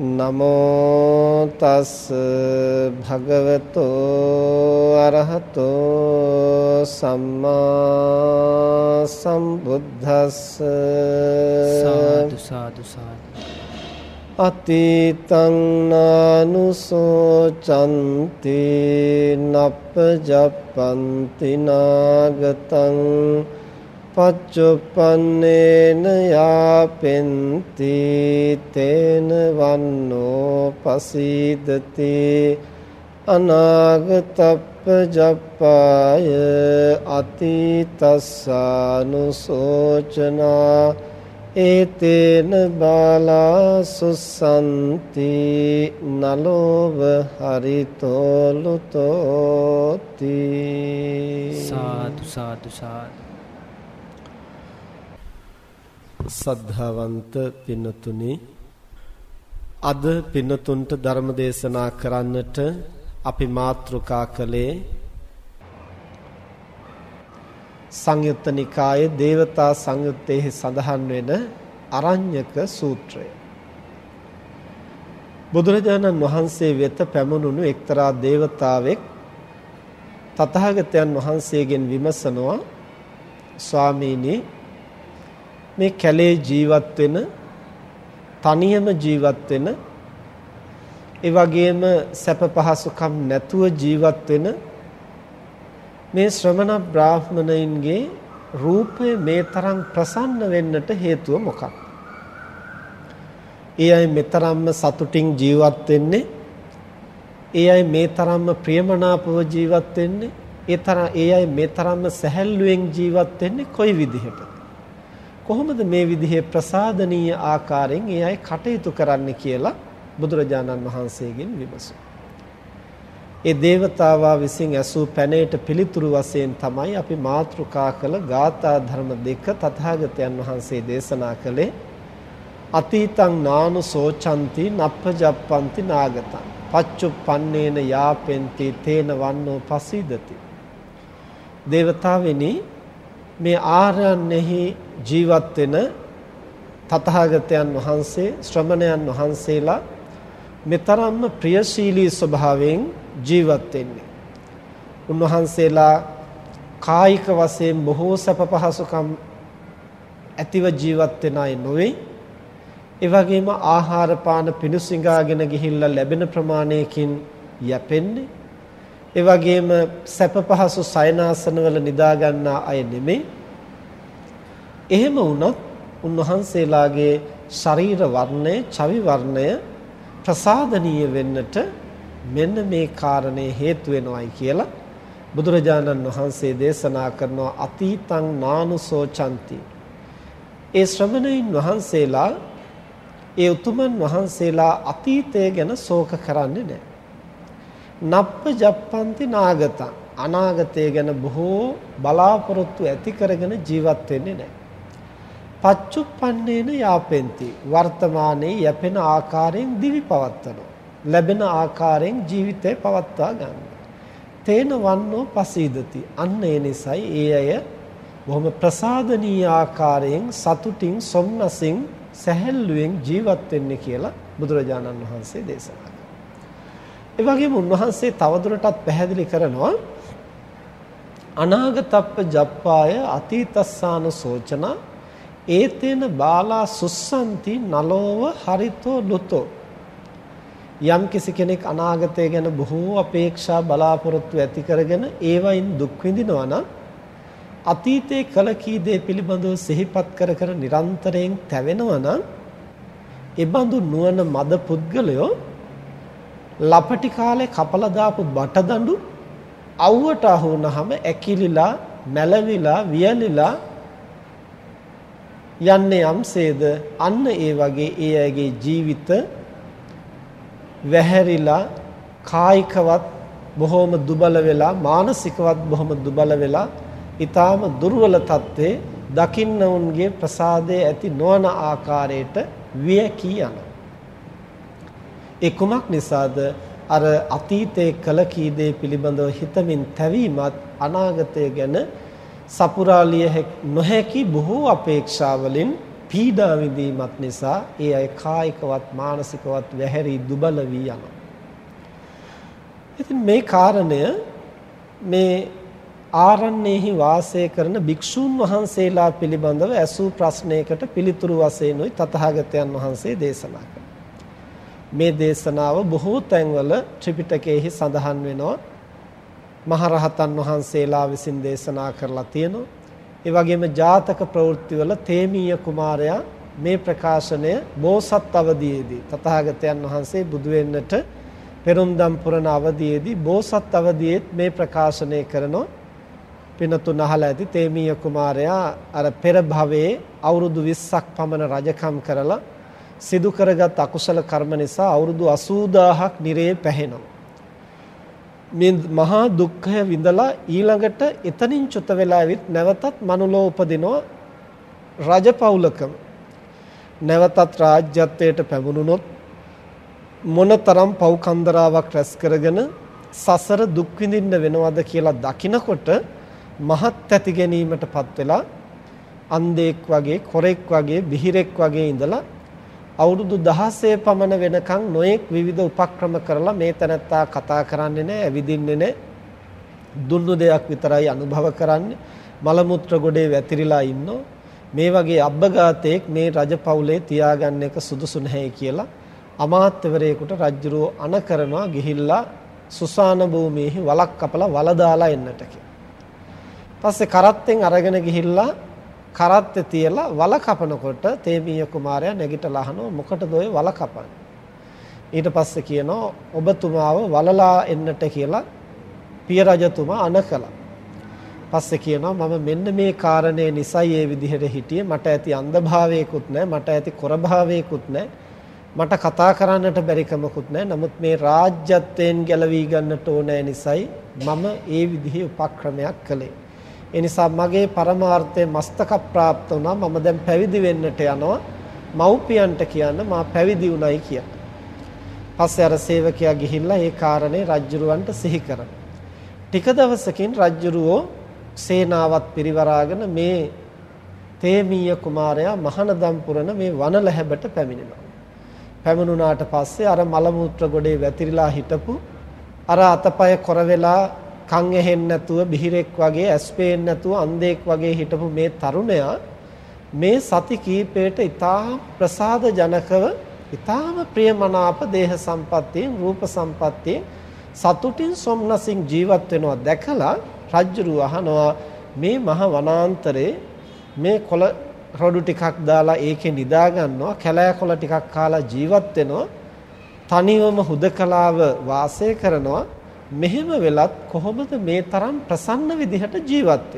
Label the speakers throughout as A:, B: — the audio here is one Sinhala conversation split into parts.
A: නමෝ තස් භගවතෝ අරහතෝ සම්මා සම්බුද්දස්ස
B: සාදු සාදු සාදු
A: අතීතං නානුසෝචන්ති නප්පජප්පන්ති නාගතං පච්චුප්පන්නේන යාපෙන්ති තේන වන්නෝ පසීදති අනාගතප්ප ජප්පාය අතීතස්සානුසෝචනා ඒතේන බාලා සුසන්ති නලෝව හරිතෝලුතෝති
B: සාදු සාදු සාදු.
A: සද්ධාවන්ත පින්නතුනි අද පින්නතුන්ට ධර්ම දේශනා කරන්නට අපි මාතෘකා කළේ සංයුත්ත නිකායේ දේවතා සංයුත්තේහි සඳහන් වෙන අරඤ්‍යක සූත්‍රය. බුදුරජාණන් වහන්සේ වෙත පැමුණුණු එක්තරා දේවතාවෙක් තථාගතයන් වහන්සේගෙන් විමසනවා ස්වාමීනි මේ කැලේ ජීවත් වෙන තනියම ජීවත් වෙන ඒ වගේම සැප පහසුකම් නැතුව ජීවත් වෙන මේ ශ්‍රමණ බ්‍රාහ්මණයින්ගේ රූපය මේ තරම් ප්‍රසන්න වෙන්නට හේතුව මොකක්ද? ඒ අය මෙතරම්ම සතුටින් ජීවත් වෙන්නේ ඒ අය මේ තරම්ම ප්‍රියමනාපව ජීවත් වෙන්නේ ඒ තරම් ඒ අය මේ තරම්ම සැහැල්ලුවෙන් ජීවත් වෙන්නේ කොයි විදිහටද? කොහොමද මේ විදිහේ ප්‍රසාදනීය ආකාරයෙන් ඒ අය කටයුතු කරන්න කියලා බුදුරජාණන් වහන්සේගෙන් විමසුවා. ඒ దేవතාවා විසින් ඇසූ පැනේට පිළිතුරු වශයෙන් තමයි අපි මාත්‍රුකා කළ ගාථා ධර්ම දෙක තථාගතයන් වහන්සේ දේශනා කළේ. අතීතං නානු සෝචಂತಿ නප්පජප්පಂತಿ නාගතං පච්චුප්පන්නේන යාපෙන්ති තේන වන්නෝ පසීදති. దేవතාවෙනි මේ ආරණ්‍යෙහි ජීවත් වෙන තථාගතයන් වහන්සේ ශ්‍රමණයන් වහන්සේලා මෙතරම්ම ප්‍රියශීලී ස්වභාවයෙන් ජීවත් වෙන්නේ. උන්වහන්සේලා කායික වශයෙන් බොහෝ සැප පහසුකම් ඇතිව ජීවත් වෙන අය නොවේ. ඒ වගේම ආහාර පාන පිණුසිඟාගෙන ගිහිල්ලා ලැබෙන ප්‍රමාණයකින් යැපෙන්නේ. ඒ වගේම සැප පහසු සයනාසනවල නිදා ගන්නා අය නෙමෙයි. එහෙම වුණත් උන්වහන්සේලාගේ ශරීර වර්ණය, චවි වර්ණය ප්‍රසාදනීය වෙන්නට මෙන්න මේ කාරණේ හේතු වෙනවයි කියලා බුදුරජාණන් වහන්සේ දේශනා කරනවා අතීතං නානුසෝචಂತಿ. ඒ ශ්‍රමණයින් වහන්සේලා ඒ උතුමන් වහන්සේලා අතීතය ගැන ශෝක කරන්නේ නැහැ. නප්ප ජප්පන්ති නාගතං අනාගතය ගැන බොහෝ බලාපොරොත්තු ඇති කරගෙන ජීවත් වෙන්නේ නැහැ. පච්චුප්පන්නේන යාපෙන්ති වර්තමානයේ යැපෙන ආකාරයෙන් දිවි පවත්වනවා. ලැබෙන ආකාරයෙන් ජීවිතය පවත්වා ගන්නවා. තේන වන්නෝ පසීදති. අන්න ඒ නිසයි ඒ අය බොහොම ප්‍රසාදනීය ආකාරයෙන් සතුටින් සොම්නසින් සැහැල්ලුවෙන් ජීවත් වෙන්න කියලා බුදුරජාණන් වහන්සේ දේශනා කළා. ඒ වගේම උන්වහන්සේ තවදුරටත් පැහැදිලි කරනවා අනාගතප්ප ජප්පාය අතීතස්සාන සෝචන ඒතේන බාලා සුස්සන්ති නලෝව හරිතෝ ලුතෝ. යම් කිසි කෙනෙක් අනාගතය ගැන බොහෝ අපේක්ෂා බලාපොරොත්තු ඇති කරගෙන ඒවයින් දුක් විඳිනවා නම් අතීතයේ කල කී දේ පිළිබඳව සිහිපත් කර කර නිරන්තරයෙන් තැවෙනවා නම් ඒ බඳු නුවණ මද පුද්ගලයෝ ලපටි කාලේ කපලා දාපු බටදඬු අවුවට අහු වුනහම ඇකිලිලා මැලවිලා වියලිලා යන්නේ යම්සේද අන්න ඒ වගේ ඒ අයගේ ජීවිත වැහැරිලා කායිකවත් බොහොම දුබල වෙලා මානසිකවත් බොහොම දුබල වෙලා ඊටාම දුර්වල තත්ත්වේ දකින්නවුන්ගේ ප්‍රසාදයේ ඇති නොවන ආකාරයට වියකී යන. ඒ කුමක් නිසාද අර අතීතයේ කල කී දේ පිළිබඳව හිතමින් තැවීමත් අනාගතය ගැන සපුරාලිය නොහැකි බොහෝ අපේක්ෂාවලින් පීඩා විඳීමත් නිසා ඒ අය කායිකවත් මානසිකවත් වැහැරි දුබල වී යනවා. ඉතින් මේ කාරණය මේ ආරණ්‍යෙහි වාසය කරන භික්ෂූන් වහන්සේලා පිළිබඳව ඇසූ ප්‍රශ්නයකට පිළිතුරු වශයෙන් උයි තථාගතයන් වහන්සේ දේශනා මේ දේශනාව බොහෝ තැන්වල ත්‍රිපිටකයේහි සඳහන් වෙනවා. මහරහතන් වහන්සේලා විසින් දේශනා කරලා තියෙනවා. ඒ වගේම ජාතක ප්‍රවෘත්තිවල තේමීය කුමාරයා මේ ප්‍රකාශනය බෝසත් අවදියේදී තථාගතයන් වහන්සේ බුදු වෙන්නට පෙරුම්දම් පුරන අවදියේදී බෝසත් අවදියේත් මේ ප්‍රකාශනය කරනෝ පිනතුන් අහලා ඇති තේමීය කුමාරයා අර පෙර භවයේ අවුරුදු 20ක් පමණ රජකම් කරලා සිදු කරගත් අකුසල කර්ම නිසා අවුරුදු 80000ක් නිරේ පැහෙනවා මේ මහා දුක්ඛය විඳලා ඊළඟට එතනින් චුත වෙලා ඇවිත් නැවතත් මනුලෝ උපදිනවා රජපෞලකම. නැවතත් රාජ්‍යත්වයට පැමුණුනොත් මොනතරම් පව් කන්දරාවක් රැස් කරගෙන සසර දුක් විඳින්න වෙනවද කියලා දකිනකොට මහත් ඇති ගැනීමටපත් වෙලා අන්ධෙක් වගේ කොරෙක් වගේ බිහිරෙක් වගේ ඉඳලා අවුරුදු 16 පමණ වෙනකන් නොඑක් විවිධ උපක්‍රම කරලා මේ තැනත්තා කතා කරන්නේ නැහැ, ඇවිදින්නේ නැහැ. දුන්නු දෙයක් විතරයි අනුභව කරන්නේ. මල මුත්‍ර ගොඩේ වැතිරිලා ඉන්නෝ. මේ වගේ අබ්බගාතෙක් මේ රජපෞලේ තියාගන්න එක සුදුසු නැහැ කියලා අමාත්‍යවරයෙකුට රජුරෝ අණ කරනවා ගිහිල්ලා සුසාන භූමියේ වලක් කපලා වල දාලා එන්නට පස්සේ කරත්තෙන් අරගෙන ගිහිල්ලා කරත්තේ තියලා වල කපනකොට තේමීය කුමාරයා නැගිටලා අහනවා මොකටද ඔය වල කපන්නේ? ඊට පස්සේ කියනවා ඔබතුමාව වලලා එන්නට කියලා පිය රජතුමා අනකලා පස්සේ කියනවා මම මෙන්න මේ කාරණේ නිසයි ඒ විදිහට හිටියේ. මට ඇති අන්ධභාවයකුත් නැහැ මට ඇති කොරභාවයකුත් නැහැ. මට කතා කරන්නට බැරිකමකුත් නැහැ. නමුත් මේ රාජ්‍යත්වයෙන් ගැලවී ගන්නට ඕනෑ නිසයි මම ඒ විදිහේ උපක්‍රමයක් කළේ. ඒ නිසා මගේ පරමාර්ථය මස්තක ප්‍රාප්ත වුණා. මම දැන් පැවිදි වෙන්නට යනවා. මව්පියන්ට කියන්න මා පැවිදි වුණයි කියලා. පස්සේ අර සේවකයා ගිහිල්ලා ඒ කාරණේ රජුරවන්ට සිහි කරනවා. ටික දවසකින් රජුරෝ සේනාවත් පිරිවරාගෙන මේ තේමීය කුමාරයා මහනදම් පුරන මේ වනලැහැබට පැමිණෙනවා. පැමිණුණාට පස්සේ අර මල ගොඩේ වැතිරිලා හිටපු අර අතපය කොර වෙලා කන් ඇහෙන්නේ නැතුව බිහිරෙක් වගේ ඇස් පේන්නේ නැතුව අන්ධෙක් වගේ හිටපු මේ තරුණයා මේ සති කීපයට ඊටා ප්‍රසාද ජනකව ඊටාම ප්‍රියමනාප දේහ සම්පත්තියෙන් රූප සම්පත්තියෙන් සතුටින් සොම්නසින් ජීවත් වෙනවා දැකලා රජ්ජුරුව අහනවා මේ මහ වනාන්තරේ මේ කොළ රොඩු ටිකක් දාලා ඒකේ නිදා ගන්නවා කැලෑ කොළ ටිකක් කාලා ජීවත් වෙනවා තනිවම හුදකලාව වාසය කරනවා. මෙහෙම වෙලත් කොහොමද මේ තරම් ප්‍රසන්න විදිහට ජීවත්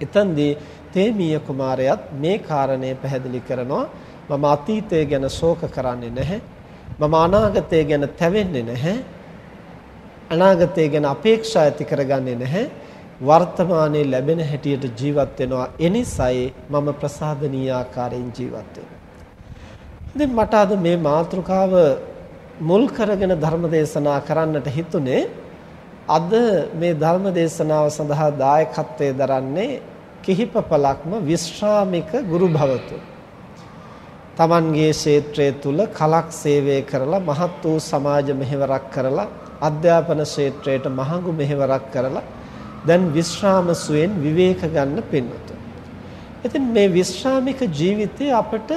A: එතෙන්දී තේමීය කුමාරයාත් මේ කාරණය පැහැදිලි කරනවා. මම අතීතය ගැන ශෝක කරන්නේ නැහැ. මම අනාගතය ගැන තැවෙන්නේ නැහැ. අනාගතය ගැන අපේක්ෂා ඇති කරගන්නේ නැහැ. වර්තමානයේ ලැබෙන හැටියට ජීවත් වෙනවා. එනිසයි මම ප්‍රසාදනීය ආකාරයෙන් ජීවත් වෙන්නේ. ඉතින් මට අද මේ මාතෘකාව මුල් කරගෙන ධර්ම දේශනා කරන්නට හිතුනේ අද මේ ධර්ම දේශනාව සඳහා දායකත්වයේ දරන්නේ කිහිප පළක්ම විශ්‍රාමික ගුරු භවතු. තමන්ගේ ක්ෂේත්‍රය තුල කලක් සේවය කරලා මහත් වූ සමාජ මෙහෙවරක් කරලා අධ්‍යාපන ක්ෂේත්‍රයට මහඟු මෙහෙවරක් කරලා දැන් විශ්‍රාම සුවෙන් විවේක ගන්න පින්නතු. ඉතින් මේ විශ්‍රාමික ජීවිතය අපට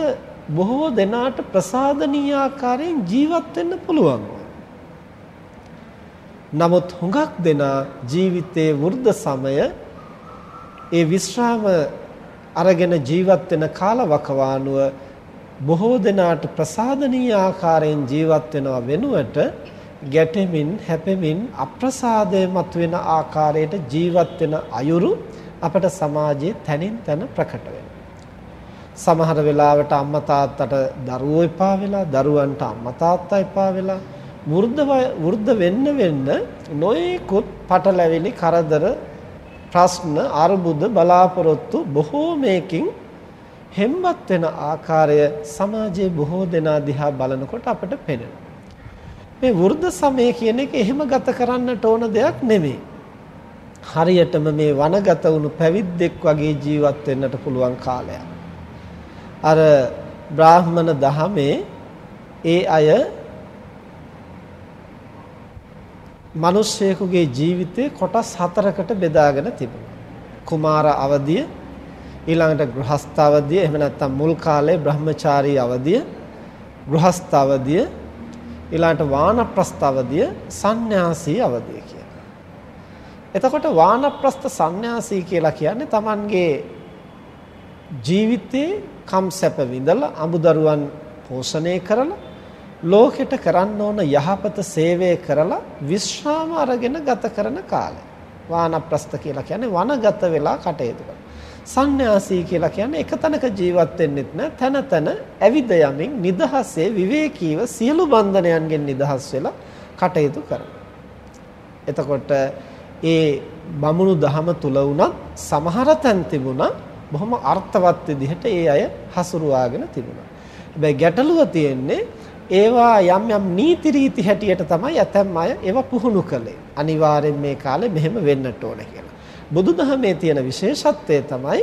A: බොහෝ දෙනාට ප්‍රසාදනීය ආකාරයෙන් ජීවත් වෙන්න පුළුවන්. නමුත් හුඟක් දෙනා ජීවිතයේ වෘද්ධ සමය ඒ විශ්‍රාම අරගෙන ජීවත් වෙන කාලවකවානුව බොහෝ දෙනාට ප්‍රසාදනීය ආකාරයෙන් ජීවත් වෙනව වෙනුවට ගැටෙමින් හැපෙමින් අප්‍රසාදය මතුවෙන ආකාරයට ජීවත් වෙන අයුරු අපට සමාජයේ තනින් තන ප්‍රකට වෙනවා. සමහර වෙලාවට අම්මා තාත්තට දරුවෝ එපා වෙලා දරුවන්ට අම්මා තාත්තා එපා වෙලා වෘද්ධ වෘද්ධ වෙන්න වෙන්න නොයෙකුත් පටලැවිලි කරදර ප්‍රශ්න අරුබුද බලාපොරොත්තු බොහෝ මේකින් හෙම්බත් වෙන ආකාරය සමාජයේ බොහෝ දෙනා දිහා බලනකොට අපට පේනවා. මේ වෘද්ධ සමය කියන එක එහෙම ගත කරන්නට ඕන දෙයක් නෙමෙයි. හරියටම මේ වනගත වුණු පැවිද්දෙක් වගේ ජීවත් වෙන්නට පුළුවන් කාලයක්. අර බ්‍රාහ්මණ දහමේ ඒ අය මිනිස්සෙකුගේ ජීවිතේ කොටස් හතරකට බෙදාගෙන තිබුණා. කුමාර අවදිය ඊළඟට ගෘහස්ත අවදිය එහෙම නැත්නම් මුල් කාලේ බ්‍රහ්මචාරී අවදිය ගෘහස්ත අවදිය ඊළඟට වානප්‍රස්ත අවදිය සන්‍යාසී අවදිය කියලා. එතකොට වානප්‍රස්ත සන්‍යාසී කියලා කියන්නේ Tamanගේ ජීවිතේ කම් සැප විඳලා අමුදරුවන් පෝෂණය කරලා ලෝකෙට කරන්න ඕන යහපත සේවය කරලා විශ්‍රාම අරගෙන ගත කරන කාලය. වානප්‍රස්ත කියලා කියන්නේ වනගත වෙලා කටයුතු කරන. සන්‍යාසී කියලා කියන්නේ එක තැනක ජීවත් වෙන්නෙත් නෑ තන තන ඇවිද යමින් නිදහසේ විවේකීව සියලු බන්ධනයන්ගෙන් නිදහස් වෙලා කටයුතු කරනවා. එතකොට ඒ බමුණු දහම තුල වුණත් සමහර තැන් තිබුණා බොහොම අර්ථවත් විදිහට ඒ අය හසුරුවාගෙන තිබුණා. හැබැයි ගැටලුව තියෙන්නේ ඒවා යම් යම් නීති රීති හැටියට තමයි ඇතැම් අය ඒවා පුහුණු කළේ. අනිවාර්යෙන් මේ කාලේ මෙහෙම වෙන්නට ඕන කියලා. බුදුදහමේ තියෙන විශේෂත්වය තමයි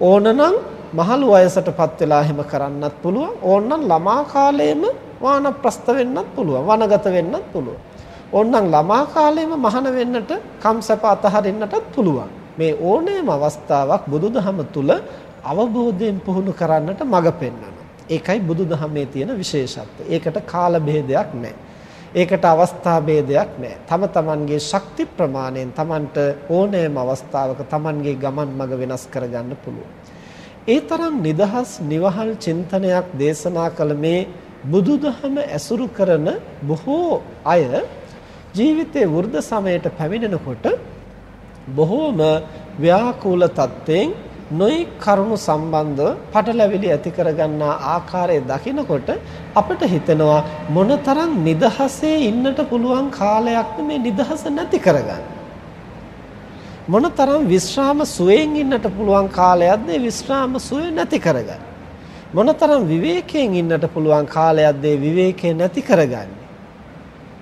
A: ඕනනම් මහලු වයසටපත් වෙලා එහෙම කරන්නත් පුළුවන් ඕනනම් ළමා කාලයේම වානප්‍රස්ත වෙන්නත් පුළුවන් වනගත වෙන්නත් පුළුවන් ඕනනම් ළමා කාලයේම මහාන වෙන්නට කම්සප අතහරින්නටත් පුළුවන් මේ ඕනෑම අවස්ථාවක් බුදුදහම තුල අවබෝධයෙන් පුහුණු කරන්නට මඟ පෙන්වනවා ඒකයි බුදුදහමේ තියෙන විශේෂත්වය ඒකට කාල බෙහෙදයක් නැහැ ඒකට අවස්ථා ભેදයක් නැහැ. තම තමන්ගේ ශක්ති ප්‍රමාණයෙන් තමන්ට ඕනෑම අවස්ථාවක තමන්ගේ ගමන් මඟ වෙනස් කරගන්න පුළුවන්. ඒ තරම් නිදහස් නිවහල් චින්තනයක් දේශනා කළ මේ බුදුදහම ඇසුරු කරන බොහෝ අය ජීවිතයේ වෘද්ධ සමයට පැමිණෙනකොට බොහෝම ව්‍යාකූල තත්ත්වයෙන් නොයි කරුණු සම්බන්ධව පටලැවිලි ඇති කරගන්නා ආකාරය දකිනකොට අපිට හිතෙනවා මොනතරම් නිදහසේ ඉන්නට පුළුවන් කාලයක්ද මේ නිදහස නැති කරගන්නේ. මොනතරම් විශ්‍රාම සුවයෙන් ඉන්නට පුළුවන් කාලයක්ද මේ විශ්‍රාම සුවය නැති කරගන්නේ. මොනතරම් විවේකයෙන් ඉන්නට පුළුවන් කාලයක්ද මේ විවේකය නැති කරගන්නේ.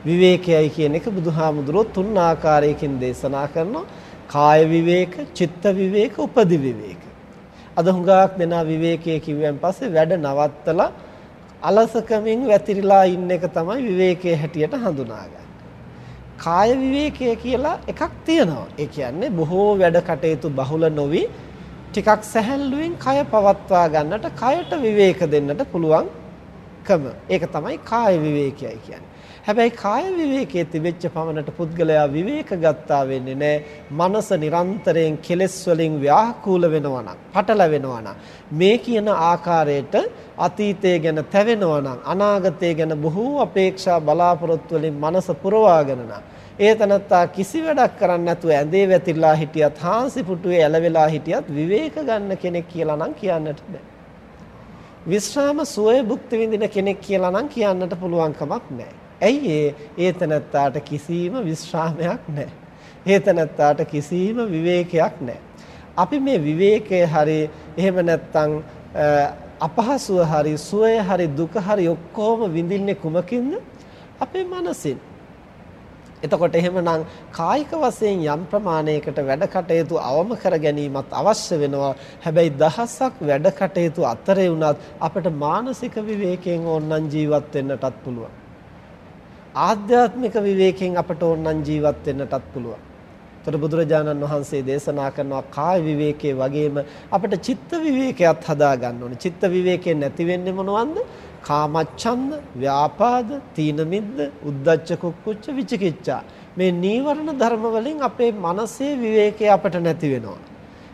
A: විවේකයයි කියන එක බුදුහාමුදුරුවෝ තුන් ආකාරයකින් දේශනා කරනවා. කාය විවේක, චිත්ත විවේක, උපදි විවේක. අද හුඟක් දෙනා විවේකයේ කිව්වන් පස්සේ වැඩ නවත්තලා අලසකමින් වැතිරිලා ඉන්න එක තමයි විවේකයේ හැටියට හඳුනාගන්නේ. කාය විවේකය කියලා එකක් තියෙනවා. ඒ කියන්නේ බොහෝ වැඩ කටයුතු බහුල නොවි ටිකක් සැහැල්ලුවෙන් කය පවත්වා ගන්නට කයට විවේක දෙන්නට පුළුවන්කම. ඒක තමයි කාය විවේකයයි කියන්නේ. හැබැයි කාය විවේකයේ තිබෙච්ච පමණට පුද්ගලයා විවේක ගත්තා වෙන්නේ නැහැ. මනස නිරන්තරයෙන් කෙලෙස් වලින් ව්‍යාකූල වෙනවා නම්, පටලැවෙනවා නම්, මේ කියන ආකාරයට අතීතය ගැන තැවෙනවා නම්, අනාගතය ගැන බොහෝ අපේක්ෂා බලාපොරොත්තු වලින් මනස පුරවාගෙන නම් ඒ තනත්තා කිසි වැඩක් කරන්නේ නැතුව ඇඳේ වැතිරලා හිටියත් හාන්සි පුටුවේ ඇලවෙලා හිටියත් විවේක ගන්න කෙනෙක් කියලා නම් කියන්නට බෑ. විශ්‍රාම සුවය භුක්ති විඳින කෙනෙක් කියලා නම් කියන්නට පුළුවන් කමක් නැහැ. ඇයි ඒ ඒතනත්තාට කිසිම විශ්‍රාමයක් නැහැ. ඒතනත්තාට කිසිම විවේකයක් නැහැ. අපි මේ විවේකයේ හරි එහෙම නැත්නම් අපහසුව හරි සුවය හරි දුක හරි ඔක්කොම විඳින්නේ කුමකින්ද? අපේ මනසින්. එතකොට එහෙමනම් කායික වශයෙන් යම් ප්‍රමාණයකට වැඩ කටයුතු අවම කර ගැනීමත් අවශ්‍ය වෙනවා. හැබැයි දහසක් වැඩ කටයුතු අතරේ වුණත් අපිට මානසික විවේකයෙන් ඕනනම් ජීවත් වෙන්නටත් පුළුවන්. ආධ්‍යාත්මික විවේකයෙන් අපට ඕනනම් ජීවත් වෙන්නටත් පුළුවන්. තොර බුදුරජාණන් වහන්සේ දේශනා කරනවා කාය විවේකයේ වගේම අපිට චිත්ත විවේකයක් හදා ගන්න ඕනේ. චිත්ත විවේකේ නැති වෙන්නේ මොනවන්ද? කාමච්ඡන්ද, ව්‍යාපාද, තීන මිද්ද, උද්ධච්ච කුක්කුච්ච විචිකිච්ඡා. මේ නීවරණ ධර්ම වලින් අපේ මනසේ විවේකය අපට නැති වෙනවා.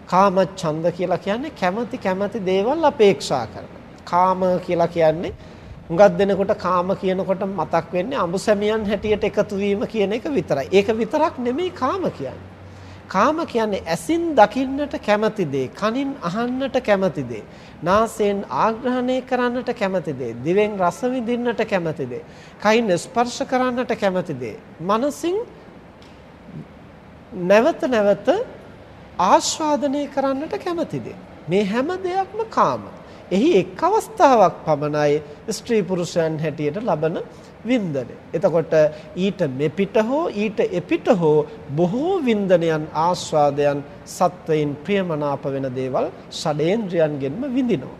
A: කාමච්ඡන්ද කියලා කියන්නේ කැමැති කැමැති දේවල් අපේක්ෂා කරන. කාම කියලා කියන්නේ හුඟක් දෙනකොට කාම කියනකොට මතක් වෙන්නේ අඹසැමියන් හැටියට එකතු වීම කියන එක විතරයි. ඒක විතරක් නෙමෙයි කාම කියන්නේ. කාම කියන්නේ ඇසින් දකින්නට කැමති දේ, කනින් අහන්නට කැමති දේ, නාසයෙන් ආග්‍රහණය කරන්නට කැමති දේ, දිවෙන් රස විඳින්නට කැමති දේ, කයින් ස්පර්ශ කරන්නට කැමති දේ, මනසින් නැවත නැවත ආස්වාදනය කරන්නට කැමති දේ. මේ හැම දෙයක්ම කාම. එහි එක් අවස්ථාවක් පමණයි ස්ත්‍රී පුරුෂයන් හැටියට ලබන වින්දනය. එතකොට ඊට මෙපිට හෝ ඊට එපිට හෝ බොහෝ වින්දනයන් ආස්වාදයන් සත්වයින් ප්‍රියමනාප වෙන දේවල් ෂඩේන්ද්‍රයන්ගෙන්ම විඳිනවා.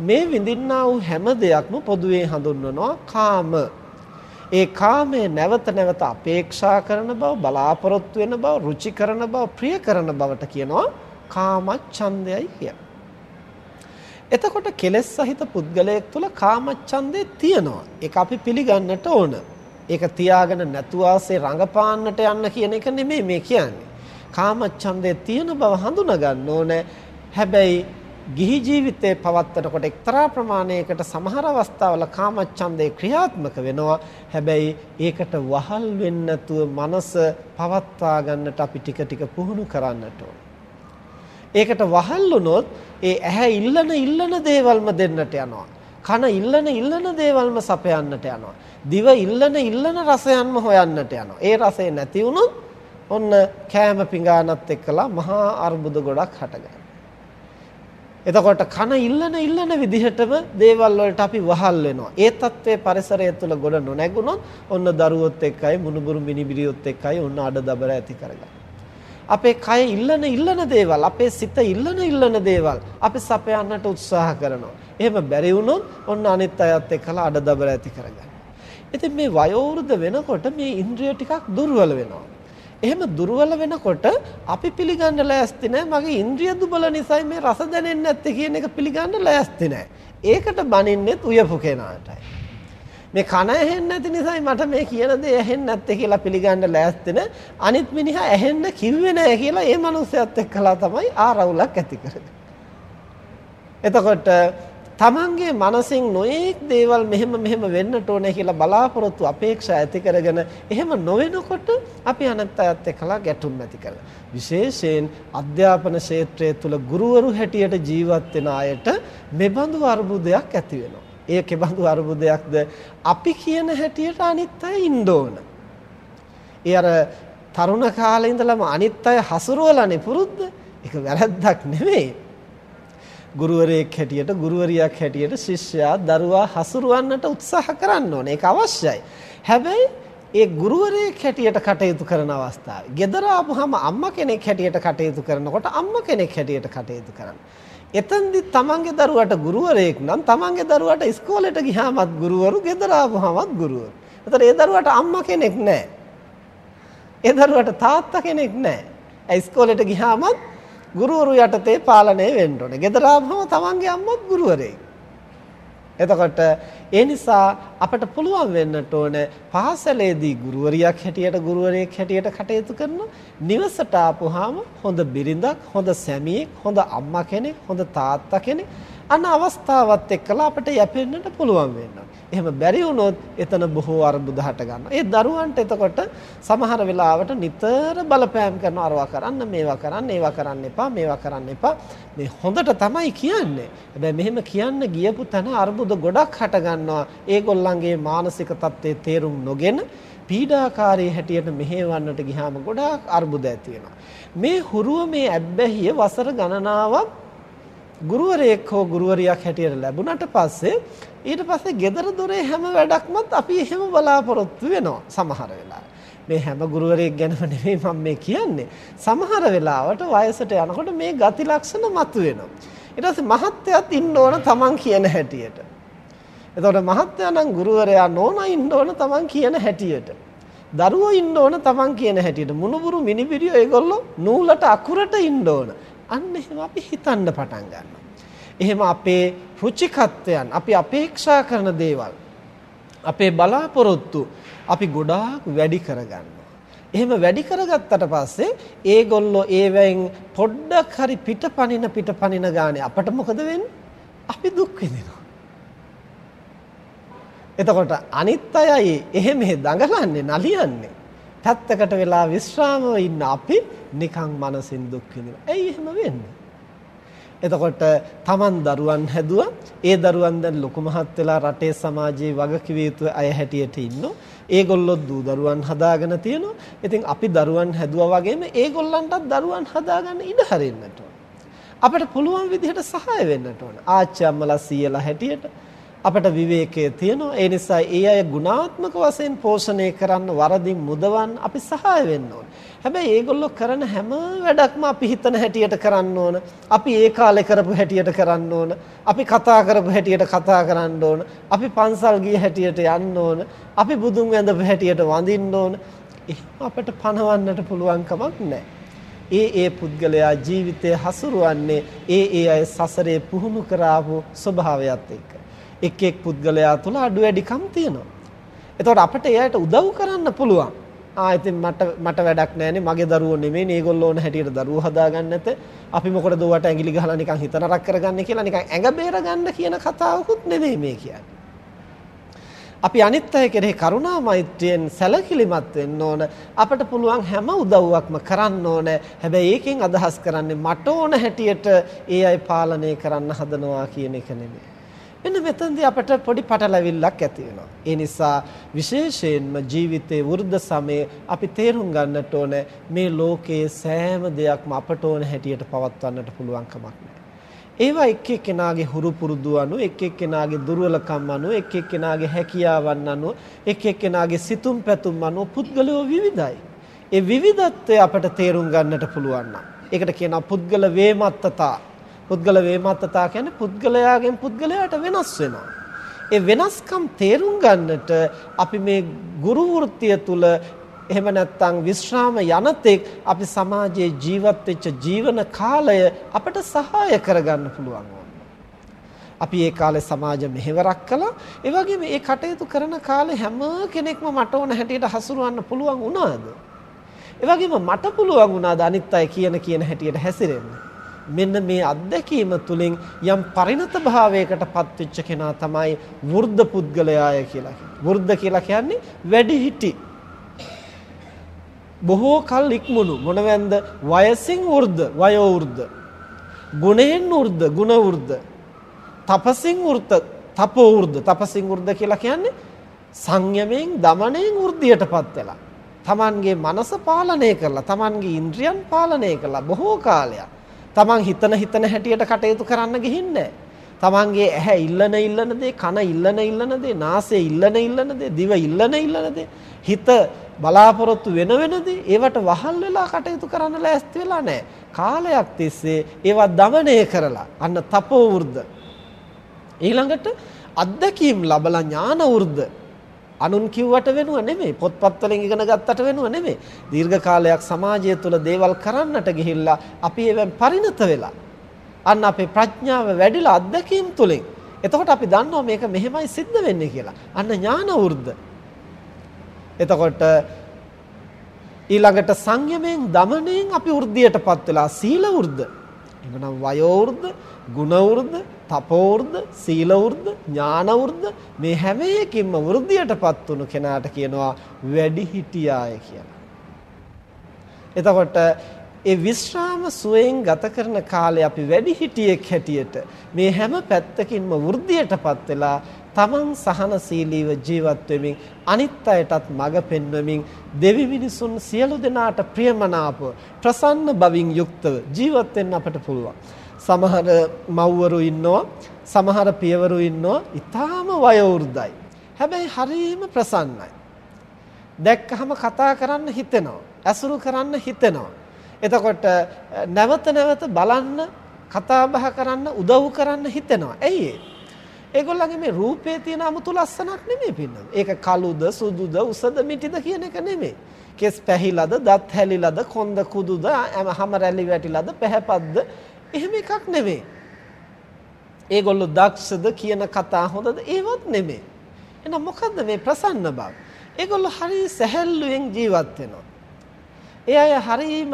A: මේ විඳින්නා වූ හැම දෙයක්ම පොදුවේ හඳුන්වනවා කාම. ඒ කාමයේ නැවත නැවත අපේක්ෂා කරන බව, බලාපොරොත්තු වෙන බව, රුචි කරන බව, ප්‍රිය කරන බවට කියනවා කාමච්ඡන්දයයි කියලා. එතකොට කෙලෙස් සහිත පුද්ගලයෙක් තුළ කාමච්ඡන්දේ තියෙනවා. ඒක අපි පිළිගන්නට ඕන. ඒක තියාගෙන නැතුව ආසේ රඟපාන්නට යන්න කියන එක නෙමෙයි මේ කියන්නේ. කාමච්ඡන්දේ තියෙන බව හඳුනා ගන්න ඕනේ. හැබැයි ගිහි ජීවිතේ පවත්වනකොට එක්තරා ප්‍රමාණයකට සමහර අවස්ථාවල කාමච්ඡන්දේ ක්‍රියාත්මක වෙනවා. හැබැයි ඒකට වහල් වෙන්නේ නැතුව මනස පවත්වා ගන්නට අපි ටික ටික පුහුණු කරන්නට ඕන. ඒකට වහල් වුණොත් ඒ ඇහැ ඉල්ලන ඉල්ලන දේවල්ම දෙන්නට යනවා. කන ඉල්ලන ඉල්ලන දේවල්ම සපයන්නට යනවා. දිව ඉල්ලන ඉල්ලන රසයන්ම හොයන්නට යනවා. ඒ රසය නැති වුණොත් ඔන්න කෑම පිඟානත් එක්කලා මහා අර්බුද ගොඩක් හටගන්නවා. එතකොට කන ඉල්ලන ඉල්ලන විදිහටම දේවල් වලට අපි වහල් වෙනවා. ඒ తත්වයේ පරිසරය තුළ ගොඩ නොනැගුණොත් ඔන්න දරුවොත් එක්කයි මුණුබුරු මිනිබිරියොත් එක්කයි ඔන්න අඩ දබර ඇති කරගන්නවා. අපේ කය ඉල්ලන ඉල්ලන දේවල් අපේ සිත ඉල්ලන ඉල්ලන දේවල් අපි සපයන්නට උත්සාහ කරනවා. එහෙම බැරි වුණොත් ඔන්න අනිත් අයත් එක්කලා අඩදබර ඇති කරගන්න. ඉතින් මේ වයෝවෘද්ධ වෙනකොට මේ ඉන්ද්‍රිය ටිකක් දුර්වල වෙනවා. එහෙම දුර්වල වෙනකොට අපි පිළිගන්න ලෑස්ති නැහැ මගේ ඉන්ද්‍රිය දුබල නිසායි මේ රස දැනෙන්නේ නැත්තේ කියන එක පිළිගන්න ලෑස්ති නැහැ. ඒකට බනින්නෙත් උයපු කෙනාටයි. මේ කන ඇහෙන්නේ නැති නිසායි මට මේ කියන දේ ඇහෙන්නේ නැත්තේ කියලා පිළිගන්න ලෑස්තින අනිත් මිනිහා ඇහෙන්න කිව්වේ නැහැ කියලා ඒ මනුස්සයත් එක්කලා තමයි ආරවුලක් ඇති කරගන්නේ. එතකොට තමන්ගේ මනසින් නොයේක් දේවල් මෙහෙම මෙහෙම වෙන්නට ඕනේ කියලා බලාපොරොත්තු අපේක්ෂා ඇති කරගෙන එහෙම නොවෙනකොට අපි අනත් අයත් එක්කලා ගැටුම් ඇති කරගන්නවා. විශේෂයෙන් අධ්‍යාපන ක්ෂේත්‍රය තුල ගුරුවරු හැටියට ජීවත් වෙන අයට මෙබඳු අර්බුදයක් ඇති වෙනවා. ඒ කෙබඳු අරුබුදයක්ද අපි කියන හැටියට අනිත් අය ඉන්න ඕන. ඒ අර තරුණ කාලේ ඉඳලම අනිත් අය හසුරුවලානේ පුරුද්ද. ඒක වැරද්දක් නෙමෙයි. ගුරුවරයෙක් හැටියට ගුරුවරියක් හැටියට ශිෂ්‍යයා දරුවා හසුරවන්නට උත්සාහ කරන්න ඕනේ. ඒක අවශ්‍යයි. හැබැයි ඒ ගුරුවරයෙක් හැටියට කටයුතු කරන අවස්ථාවේ ගෙදර ආපුහම අම්මා කෙනෙක් හැටියට කටයුතු කරනකොට අම්මා කෙනෙක් හැටියට කටයුතු කරන්න. එතෙන්දි තමන්ගේ දරුවට ගුරුවරයෙක් නම් තමන්ගේ දරුවට ඉස්කෝලේට ගියාමත් ගුරුවරු ගෙදර ආවමත් ගුරුවරු. ඒතර ඒ දරුවට අම්මා කෙනෙක් නැහැ. ඒ දරුවට තාත්තා කෙනෙක් නැහැ. ඒ ඉස්කෝලේට ගියාමත් ගුරුවරු යටතේ පාලනය වෙන්න ඕනේ. ගෙදර ආවම තමන්ගේ අම්මත් ගුරුවරයෙක්. එතකොට ඒ නිසා අපට පුළුවන් වෙන්නට ඕන පාසලේදී ගුරුවරියක් හැටියට ගුරුවරයෙක් හැටියට කටයුතු කරන නිවසට ආපුවාම හොඳ බිරිඳක් හොඳ සැමියෙක් හොඳ අම්මා කෙනෙක් හොඳ තාත්තා කෙනෙක්. අන්න අවස්ථාවත් එක්කලා අපිට යැපෙන්නට පුළුවන් වෙනවා. එහෙම බැරි වුණොත් එතන බොහෝ අර්බුද හට ගන්නවා. ඒ දරුවන්ට එතකොට සමහර වෙලාවට නිතර බලපෑම් කරන අරවා කරන්න මේවා කරන්න ඒවා කරන්න එපා මේවා කරන්න එපා. මේ හොඳට තමයි කියන්නේ. හැබැයි මෙහෙම කියන්න ගියපු තැන අර්බුද ගොඩක් හට ගන්නවා. ඒගොල්ලන්ගේ මානසික තත්ත්වයේ තේරුම් නොගෙන පීඩාකාරී හැටියට මෙහෙවන්නට ගියාම ගොඩාක් අර්බුද ඇති වෙනවා. මේ හුරුව මේ ඇබ්බැහිය වසර ගණනාවක් ගුරුවරයෙක් හෝ ගුරුවරියක් හැටියට ලැබුණට පස්සේ ඊට පස්සේ gedara dore හැම වැඩක්මත් අපි එහෙම බලාපොරොත්තු වෙනවා සමහර වෙලාවට. මේ හැම ගුරුවරයෙක් ගැනම නෙමෙයි මම මේ කියන්නේ. සමහර වෙලාවට වයසට යනකොට මේ ගති ලක්ෂණ මතුවෙනවා. ඊට පස්සේ මහත්යත් ඉන්න ඕන තමන් කියන හැටියට. එතකොට මහත්යා නම් ගුරුවරයා නෝනා ඉන්න ඕන තමන් කියන හැටියට. දරුවෝ ඉන්න ඕන තමන් කියන හැටියට. මුණුබුරු මිනිබිරියෝ ඒගොල්ලෝ නූලට අකුරට ඉන්න ඕන. අන්න එහෙම අපි හිතන්න පටන් ගන්නවා. එහෙම අපේ රුචිකත්වයන් අපි අපේක්ෂා කරන දේවල් අපේ බලාපොරොත්තු අපි ගොඩාක් වැඩි කරගන්නවා. එහෙම වැඩි කරගත්තට පස්සේ ඒගොල්ලෝ ඒවෙන් පොඩ්ඩක් හරි පිටපනින පිටපනින ගානේ අපට මොකද වෙන්නේ? අපි දුක් විඳිනවා. එතකොට අනිත් අයයි එහෙම දඟලන්නේ නලියන්නේ. පැත්තකට වෙලා විශ්‍රාමව ඉන්න අපි නිකන් මනසින් දුක් විඳිනවා. ඇයි එහෙම වෙන්නේ? එතකොට Taman දරුවන් හැදුවා. ඒ දරුවන් දැන් ලොකු මහත් වෙලා රටේ සමාජයේ වගකිව යුතු අය හැටියට ඉන්නෝ. ඒගොල්ලෝ දූ දරුවන් හදාගෙන තියෙනවා. ඉතින් අපි දරුවන් හැදුවා වගේම ඒගොල්ලන්ටත් දරුවන් හදාගන්න ඉඩ හරින්නට අපිට පුළුවන් විදිහට සහාය වෙන්නට ඕන. ආච්චි අම්මලා සීයලා හැටියට අපට විවේකයේ තියෙනවා. ඒ නිසා ඒ අය ගුණාත්මක වශයෙන් පෝෂණය කරන්න වරදින් මුදවන්න අපි සහාය වෙන්න ඕන. හැබැයි ඒගොල්ලෝ කරන හැම වැඩක්ම අපි හිතන හැටියට කරන්න ඕන. අපි ඒ කාලේ කරපු හැටියට කරන්න ඕන. අපි කතා කරපු හැටියට කතා කරන්න ඕන. අපි පන්සල් ගිය හැටියට යන්න ඕන. අපි බුදුන් වැඳපු හැටියට වඳින්න ඕන. එහෙම අපිට පණවන්නට පුළුවන් කමක් නැහැ. ඒ ඒ පුද්ගලයා ජීවිතය හසුරුවන්නේ ඒ ඒ අය සසරේ පුහුණු කරාවු ස්වභාවයත් එක්ක. එක් එක් පුද්ගලයා තුළ අඩු වැඩිකම් තියෙනවා. එතකොට අපිට එයාට උදව් කරන්න පුළුවන්. ආ ඉතින් මට මට වැඩක් නැහැනේ මගේ දරුවෝ නෙමෙයි මේගොල්ලෝ ඕන හැටියට දරුවෝ හදාගන්න නැත. අපි මොකටද ඔයාට ඇඟිලි ගහලා නිකන් හිත නරක කරගන්නේ කියලා නිකන් ඇඟ බේර ගන්න කියන කතාවකුත් නෙමෙයි මේ කියන්නේ. අපි අනිත් අය කෙරෙහි කරුණා මෛත්‍රියෙන් සැලකිලිමත් වෙන්න ඕන. අපට පුළුවන් හැම උදව්වක්ම කරන්න ඕන. හැබැයි ඒකෙන් අදහස් කරන්නේ මට ඕන හැටියට ඒ අය පාලනය කරන්න හදනවා කියන එක නෙමෙයි. මෙන්න මෙතනදී අපට පොඩි පටලැවිල්ලක් ඇති වෙනවා. ඒ නිසා විශේෂයෙන්ම ජීවිතයේ වෘද්ධ සමයේ අපි තේරුම් ගන්නට ඕන මේ ලෝකයේ සෑම දෙයක්ම අපට ඕන හැටියට පවත්වන්නට පුළුවන් කමක් ඒවා එක් එක්කෙනාගේ හුරු පුරුදු අනුව එක් එක්කෙනාගේ දුර්වලකම් අනුව එක් එක්කෙනාගේ හැකියාවන් අනුව එක් එක්කෙනාගේ සිතුම් පැතුම් අනුව පුද්ගලයෝ විවිධයි. ඒ විවිධත්වය අපට තේරුම් ගන්නට පුළුවන් නම් ඒකට කියනවා පුද්ගල වේමත්තතා පුද්ගල වේමත්තතා කියන්නේ පුද්ගලයාගෙන් පුද්ගලයාට වෙනස් වෙනවා. ඒ වෙනස්කම් තේරුම් ගන්නට අපි මේ ගුරු වෘත්තිය තුල එහෙම නැත්නම් විශ්‍රාම යනතෙක් අපි සමාජයේ ජීවත් වෙච්ච ජීවන කාලය අපට සහාය කරගන්න පුළුවන් අපි ඒ කාලේ සමාජ මෙහෙවරක් කළා. ඒ වගේම මේ කටයුතු කරන කාලේ හැම කෙනෙක්ම මට ඕන හැටියට හසුරවන්න පුළුවන් වුණාද? ඒ වගේම මට පුළුවන් වුණාද අනිත් අය කියන කියන හැටියට හැසිරෙන්න? මෙන්න මේ අත්දැකීම තුළින් යම් පරිණත භාවයකට පත්වෙච්ච කෙනා තමයි වෘද්ධ පුද්ගලයාය කියලා කියන්නේ. වෘද්ධ කියලා කියන්නේ වැඩිහිටි. බොහෝ කල් ඉක්මුණු මොනවැන්ද වයසින් වෘද්ධ වයෝ වෘද්ධ. ගුණයෙන් වෘද්ධ ගුණ වෘද්ධ. තපසින් වෘද්ධ තපෝ වෘද්ධ තපසින් වෘද්ධ කියලා කියන්නේ සංයමයෙන් දමණයෙන් වෘද්ධියටපත් වෙලා. තමන්ගේ මනස පාලනය කරලා තමන්ගේ ඉන්ද්‍රියන් පාලනය කරලා බොහෝ කාලයක් තමන් හිතන හිතන හැටියට කටයුතු කරන්න ගිහින්නේ තමන්ගේ ඇහැ ඉල්ලන ඉල්ලන දේ කන ඉල්ලන ඉල්ලන දේ නාසය ඉල්ලන ඉල්ලන දේ දිව ඉල්ලන ඉල්ලන දේ හිත බලාපොරොත්තු වෙන වෙන දේ ඒවට වහල් වෙලා කටයුතු කරන්න ලෑස්ති වෙලා නැහැ. කාලයක් තිස්සේ ඒවා দমনය කරලා අන්න තපෝ වෘද්ධ ඊළඟට අත්දැකීම් ලබලා ඥාන වෘද්ධ අනුන් කිව්වට වෙනුව නෙමෙයි පොත්පත් වලින් ඉගෙන ගත්තට වෙනුව නෙමෙයි. දීර්ඝ කාලයක් සමාජය තුළ දේවල් කරන්නට ගිහිල්ලා අපි ඒවෙන් පරිණත වෙලා අන්න අපේ ප්‍රඥාව වැඩිලා අත්දැකීම් තුලින් එතකොට අපි දන්නවා මේක මෙහෙමයි සිද්ධ වෙන්නේ කියලා. අන්න ඥාන වෘද්ධ. එතකොට ඊළඟට සංයමයෙන් දමණයෙන් අපි වෘද්ධියටපත් වෙලා සීල වෘද්ධ. එවනම් වයෝ වෘද්ධ ගුණ වෘද්ධ තපෝ වෘද්ධ සීල වෘද්ධ ඥාන වෘද්ධ මේ හැම එකකින්ම වෘද්ධියටපත් වුණු කෙනාට කියනවා වැඩි හිටියාය කියලා. එතකොට ඒ විශ්‍රාම සුවයෙන් ගත කරන කාලේ අපි වැඩි හිටියෙක් හැටියට මේ හැම පැත්තකින්ම වෘද්ධියටපත් වෙලා තමන් සහනශීලීව ජීවත් වෙමින් අනිත් අයටත් මඟ පෙන්වමින් දෙවි මිනිසුන් සියලු දෙනාට ප්‍රියමනාපව ප්‍රසන්න බවින් යුක්තව ජීවත් වෙන්න අපට පුළුවන්. සමහර මව්වරු ඉන්නවා සමහර පියවරු ඉන්නවා ඊටාම වයෝවෘද්ධයි. හැබැයි හරිම ප්‍රසන්නයි. දැක්කහම කතා කරන්න හිතෙනවා. ඇසුරු කරන්න හිතෙනවා. එතකොට නැවත නැවත බලන්න කතා බහ කරන්න උදව් කරන්න හිතෙනවා. ඇයි ඒ? ඒගොල්ලන්ගේ මේ රූපේ තියෙන 아무තු ලස්සනක් නෙමෙයි පින්නම. ඒක කළුද සුදුද උසද මිටිද කියන එක නෙමෙයි. කෙස් පැහිලාද දත් හැලිලාද කොන්ද කුදුද හැම රැලි වැටිලාද පැහැපත්ද එහෙම එකක් නෙමෙයි. ඒගොල්ලෝ දක්ෂද කියන කතා හොඳද ඒවත් නෙමෙයි. එහෙනම් මොකද්ද මේ ප්‍රසන්න බව? ඒගොල්ලෝ හරි සැහැල්ලුවෙන් ජීවත් වෙනවා. ඒ අය හරිම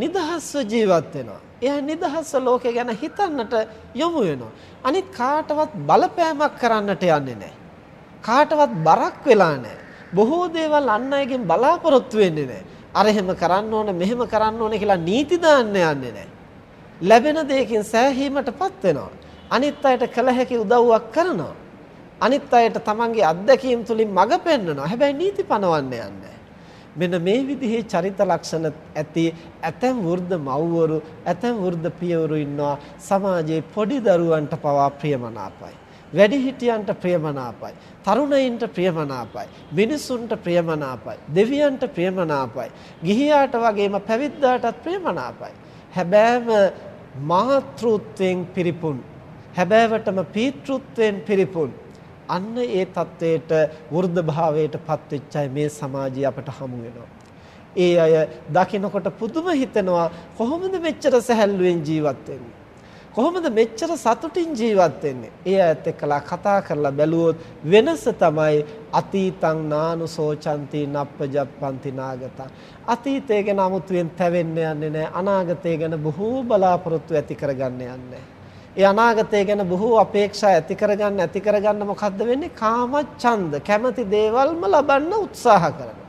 A: නිදහස්ව ජීවත් වෙනවා. එයා නිදහස්ව ලෝකේ ගැන හිතන්නට යොමු වෙනවා. අනිත් කාටවත් බලපෑමක් කරන්නට යන්නේ නැහැ. කාටවත් බරක් වෙලා නැහැ. බොහෝ දේවල් අන් අයගෙන් බලාපොරොත්තු වෙන්නේ නැහැ. අර එහෙම කරන්න ඕන මෙහෙම කරන්න ඕන කියලා නීති දාන්න යන්නේ නැහැ. ලැබෙන දෙයකින් සෑහීමටපත් වෙනවා. අනිත් අයට කළ හැකි උදව්වක් කරනවා. අනිත් අයට තමන්ගේ අත්දැකීම් තුලින් මඟ පෙන්වනවා. හැබැයි නීති පනවන්න යන්නේ මෙන්න මේ විදිහේ චරිත ලක්ෂණ ඇති ඇතැම් වෘද්ධ මව්වරු ඇතැම් වෘද්ධ පියවරු ඉන්නවා සමාජයේ පොඩි දරුවන්ට පවා ප්‍රියමනාපයි. වැඩිහිටියන්ට ප්‍රියමනාපයි. තරුණයින්ට ප්‍රියමනාපයි. මිනිසුන්ට ප්‍රියමනාපයි. දෙවියන්ට ප්‍රියමනාපයි. ගිහියාට වගේම පැවිද්දාටත් ප්‍රියමනාපයි. හැබෑම මාතෘත්වයෙන් පිරිපුන් හැබෑවටම පීතෘත්වයෙන් පිරිපුන් අන්න ඒ தത്വයට වෘද්ධ භාවයටපත් වෙච්චයි මේ සමාජය අපට හමු වෙනවා. ඒ අය දකිනකොට පුදුම හිතෙනවා කොහොමද මෙච්චර සැහැල්ලුවෙන් ජීවත් වෙන්නේ? කොහොමද මෙච්චර සතුටින් ජීවත් වෙන්නේ? ඒ අයත් එක්කලා කතා කරලා බැලුවොත් වෙනස තමයි අතීතං නානු සෝචಂತಿ නප්පජප්පಂತಿ නාගතං. අතීතය ගැන 아무තුවෙන් තැවෙන්න යන්නේ නැහැ. අනාගතය ගැන බොහෝ බලාපොරොත්තු ඇති කරගන්න යන්නේ නැහැ. ඒ අනාගතය ගැන බොහෝ අපේක්ෂා ඇති කරගන්න ඇති කරගන්න මොකද්ද වෙන්නේ? කාමච්ඡන්ද. කැමති දේවල්ම ලබන්න උත්සාහ කරනවා.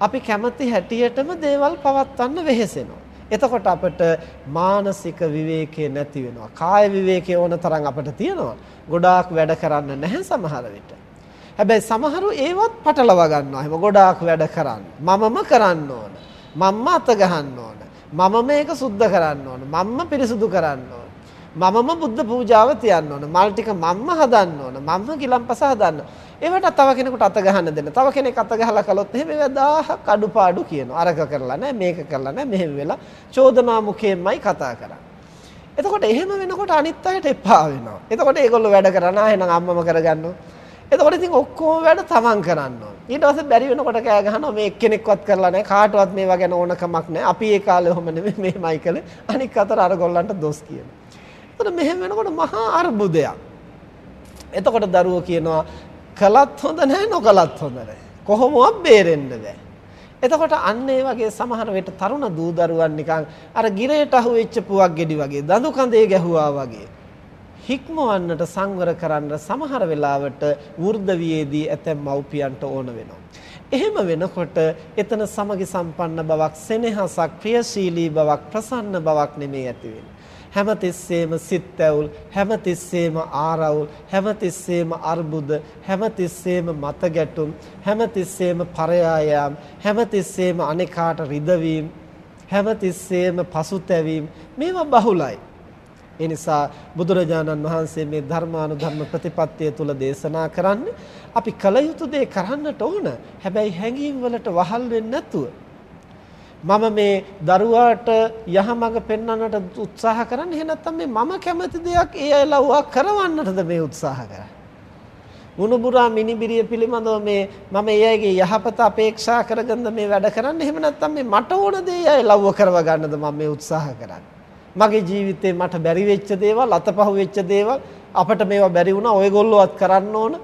A: අපි කැමති හැටියටම දේවල් පවත්වන්න වෙහෙසෙනවා. එතකොට අපිට මානසික විවේකේ නැති වෙනවා. කාය විවේකේ ඕන තරම් අපිට තියෙනවා. ගොඩාක් වැඩ කරන්න නැහැ සමහර විට. හැබැයි සමහරු ඒවත් පටලවා ගන්නවා. එහෙම ගොඩාක් වැඩ කරන්න. මමම කරන්න ඕන. මම්ම අත ගහන්න ඕන. මම මේක සුද්ධ කරන්න ඕන. මම්ම පිරිසුදු කරන්න ඕන. මමම බුද්ධ පූජාව තියන්න ඕන. මල් ටික මම්ම හදන්න ඕන. මම්ම ගිලම්පස හදන්න. ඒවට තව කෙනෙකුට අත ගහන්න දෙන්න. තව කෙනෙක් අත ගහලා කළොත් එහෙම ඒවා 1000ක් අඩුපාඩු කියනවා. අරක කරලා නැහැ, මේක කරලා නැහැ, මෙහෙම වෙලා චෝදනා මුඛයෙන්මයි කතා කරන්නේ. එතකොට එහෙම වෙනකොට අනිත් අයට එපා වෙනවා. එතකොට ඒගොල්ලෝ වැඩ කරනවා එහෙනම් අම්මම කරගන්නවා. එතකොට ඉතින් ඔක්කොම වැඩ තමන් කරන්න ඕන. ඊට පස්සේ බැරි වෙනකොට කෑ ගහනවා මේ එක්කෙනෙක්වත් කරලා නැහැ කාටවත් මේවා ගැන ඕනකමක් නැහැ. අපි ඒ කාලේ ඔහොම නෙමෙයි මෙහෙමයි කළේ. අනික් අතට අර ගොල්ලන්ට දොස් කියනවා. එතකොට මෙහෙම වෙනකොට මහා අර්බුදයක්. එතකොට දරුවෝ කියනවා කළත් හොඳ නැහැ නොකළත් හොඳ නැහැ. කොහොමවත් බේරෙන්න බෑ. එතකොට අන්න ඒ වගේ සමහර වෙලට තරුණ දූ දරුවන් නිකන් අර ගිරේට අහුවෙච්ච පුවක් ගෙඩි වගේ දඳු කඳේ ගැහුවා වගේ හික්මවන්නට සංවර කරන්න සමහර වෙලාවට වෘද්ධ වියේදී ඇතැම් මව්පියන්ට ඕන වෙනවා. එහෙම වෙනකොට එතන සමගි සම්පන්න බවක්, සෙනෙහසක්, ප්‍රියශීලී බවක්, ප්‍රසන්න බවක් නෙමේ ඇති වෙන්නේ. හැමතිස්සෙම සිත් ඇවුල් හැමතිස්සෙම ආරවුල් හැමතිස්සෙම අර්බුද හැමතිස්සෙම මත ගැටුම් හැමතිස්සෙම පරයායම් හැමතිස්සෙම අනිකාට රිදවීම හැමතිස්සෙම පසුතැවීම මේවා බහුලයි. ඒ නිසා බුදුරජාණන් වහන්සේ මේ ධර්මානුධර්ම ප්‍රතිපත්තිය තුල දේශනා කරන්නේ අපි කල යුතු දේ කරන්නට ඕන. හැබැයි හැඟීම් වලට වහල් වෙන්නේ නැතුව. මම මේ දරුවාට යහමඟ පෙන්වන්නට උත්සාහ කරන්නේ එහෙ නැත්නම් මේ මම කැමති දෙයක් ඒ අය ලව්වා කරවන්නටද මේ උත්සාහ කරන්නේ? මුණුබුරා මිනිබිරිය පිළිබඳව මේ මම ඒ අයගේ යහපත අපේක්ෂා කරගෙනද මේ වැඩ කරන්නේ? එහෙම නැත්නම් මේ මට ඕන දේ අය ලව්ව කරව ගන්නද මම මේ උත්සාහ කරන්නේ? මගේ ජීවිතේ මට බැරි වෙච්ච දේවල් අතපහුව වෙච්ච දේවල් අපිට මේවා බැරි වුණා ඔයගොල්ලෝවත් කරන්න ඕන.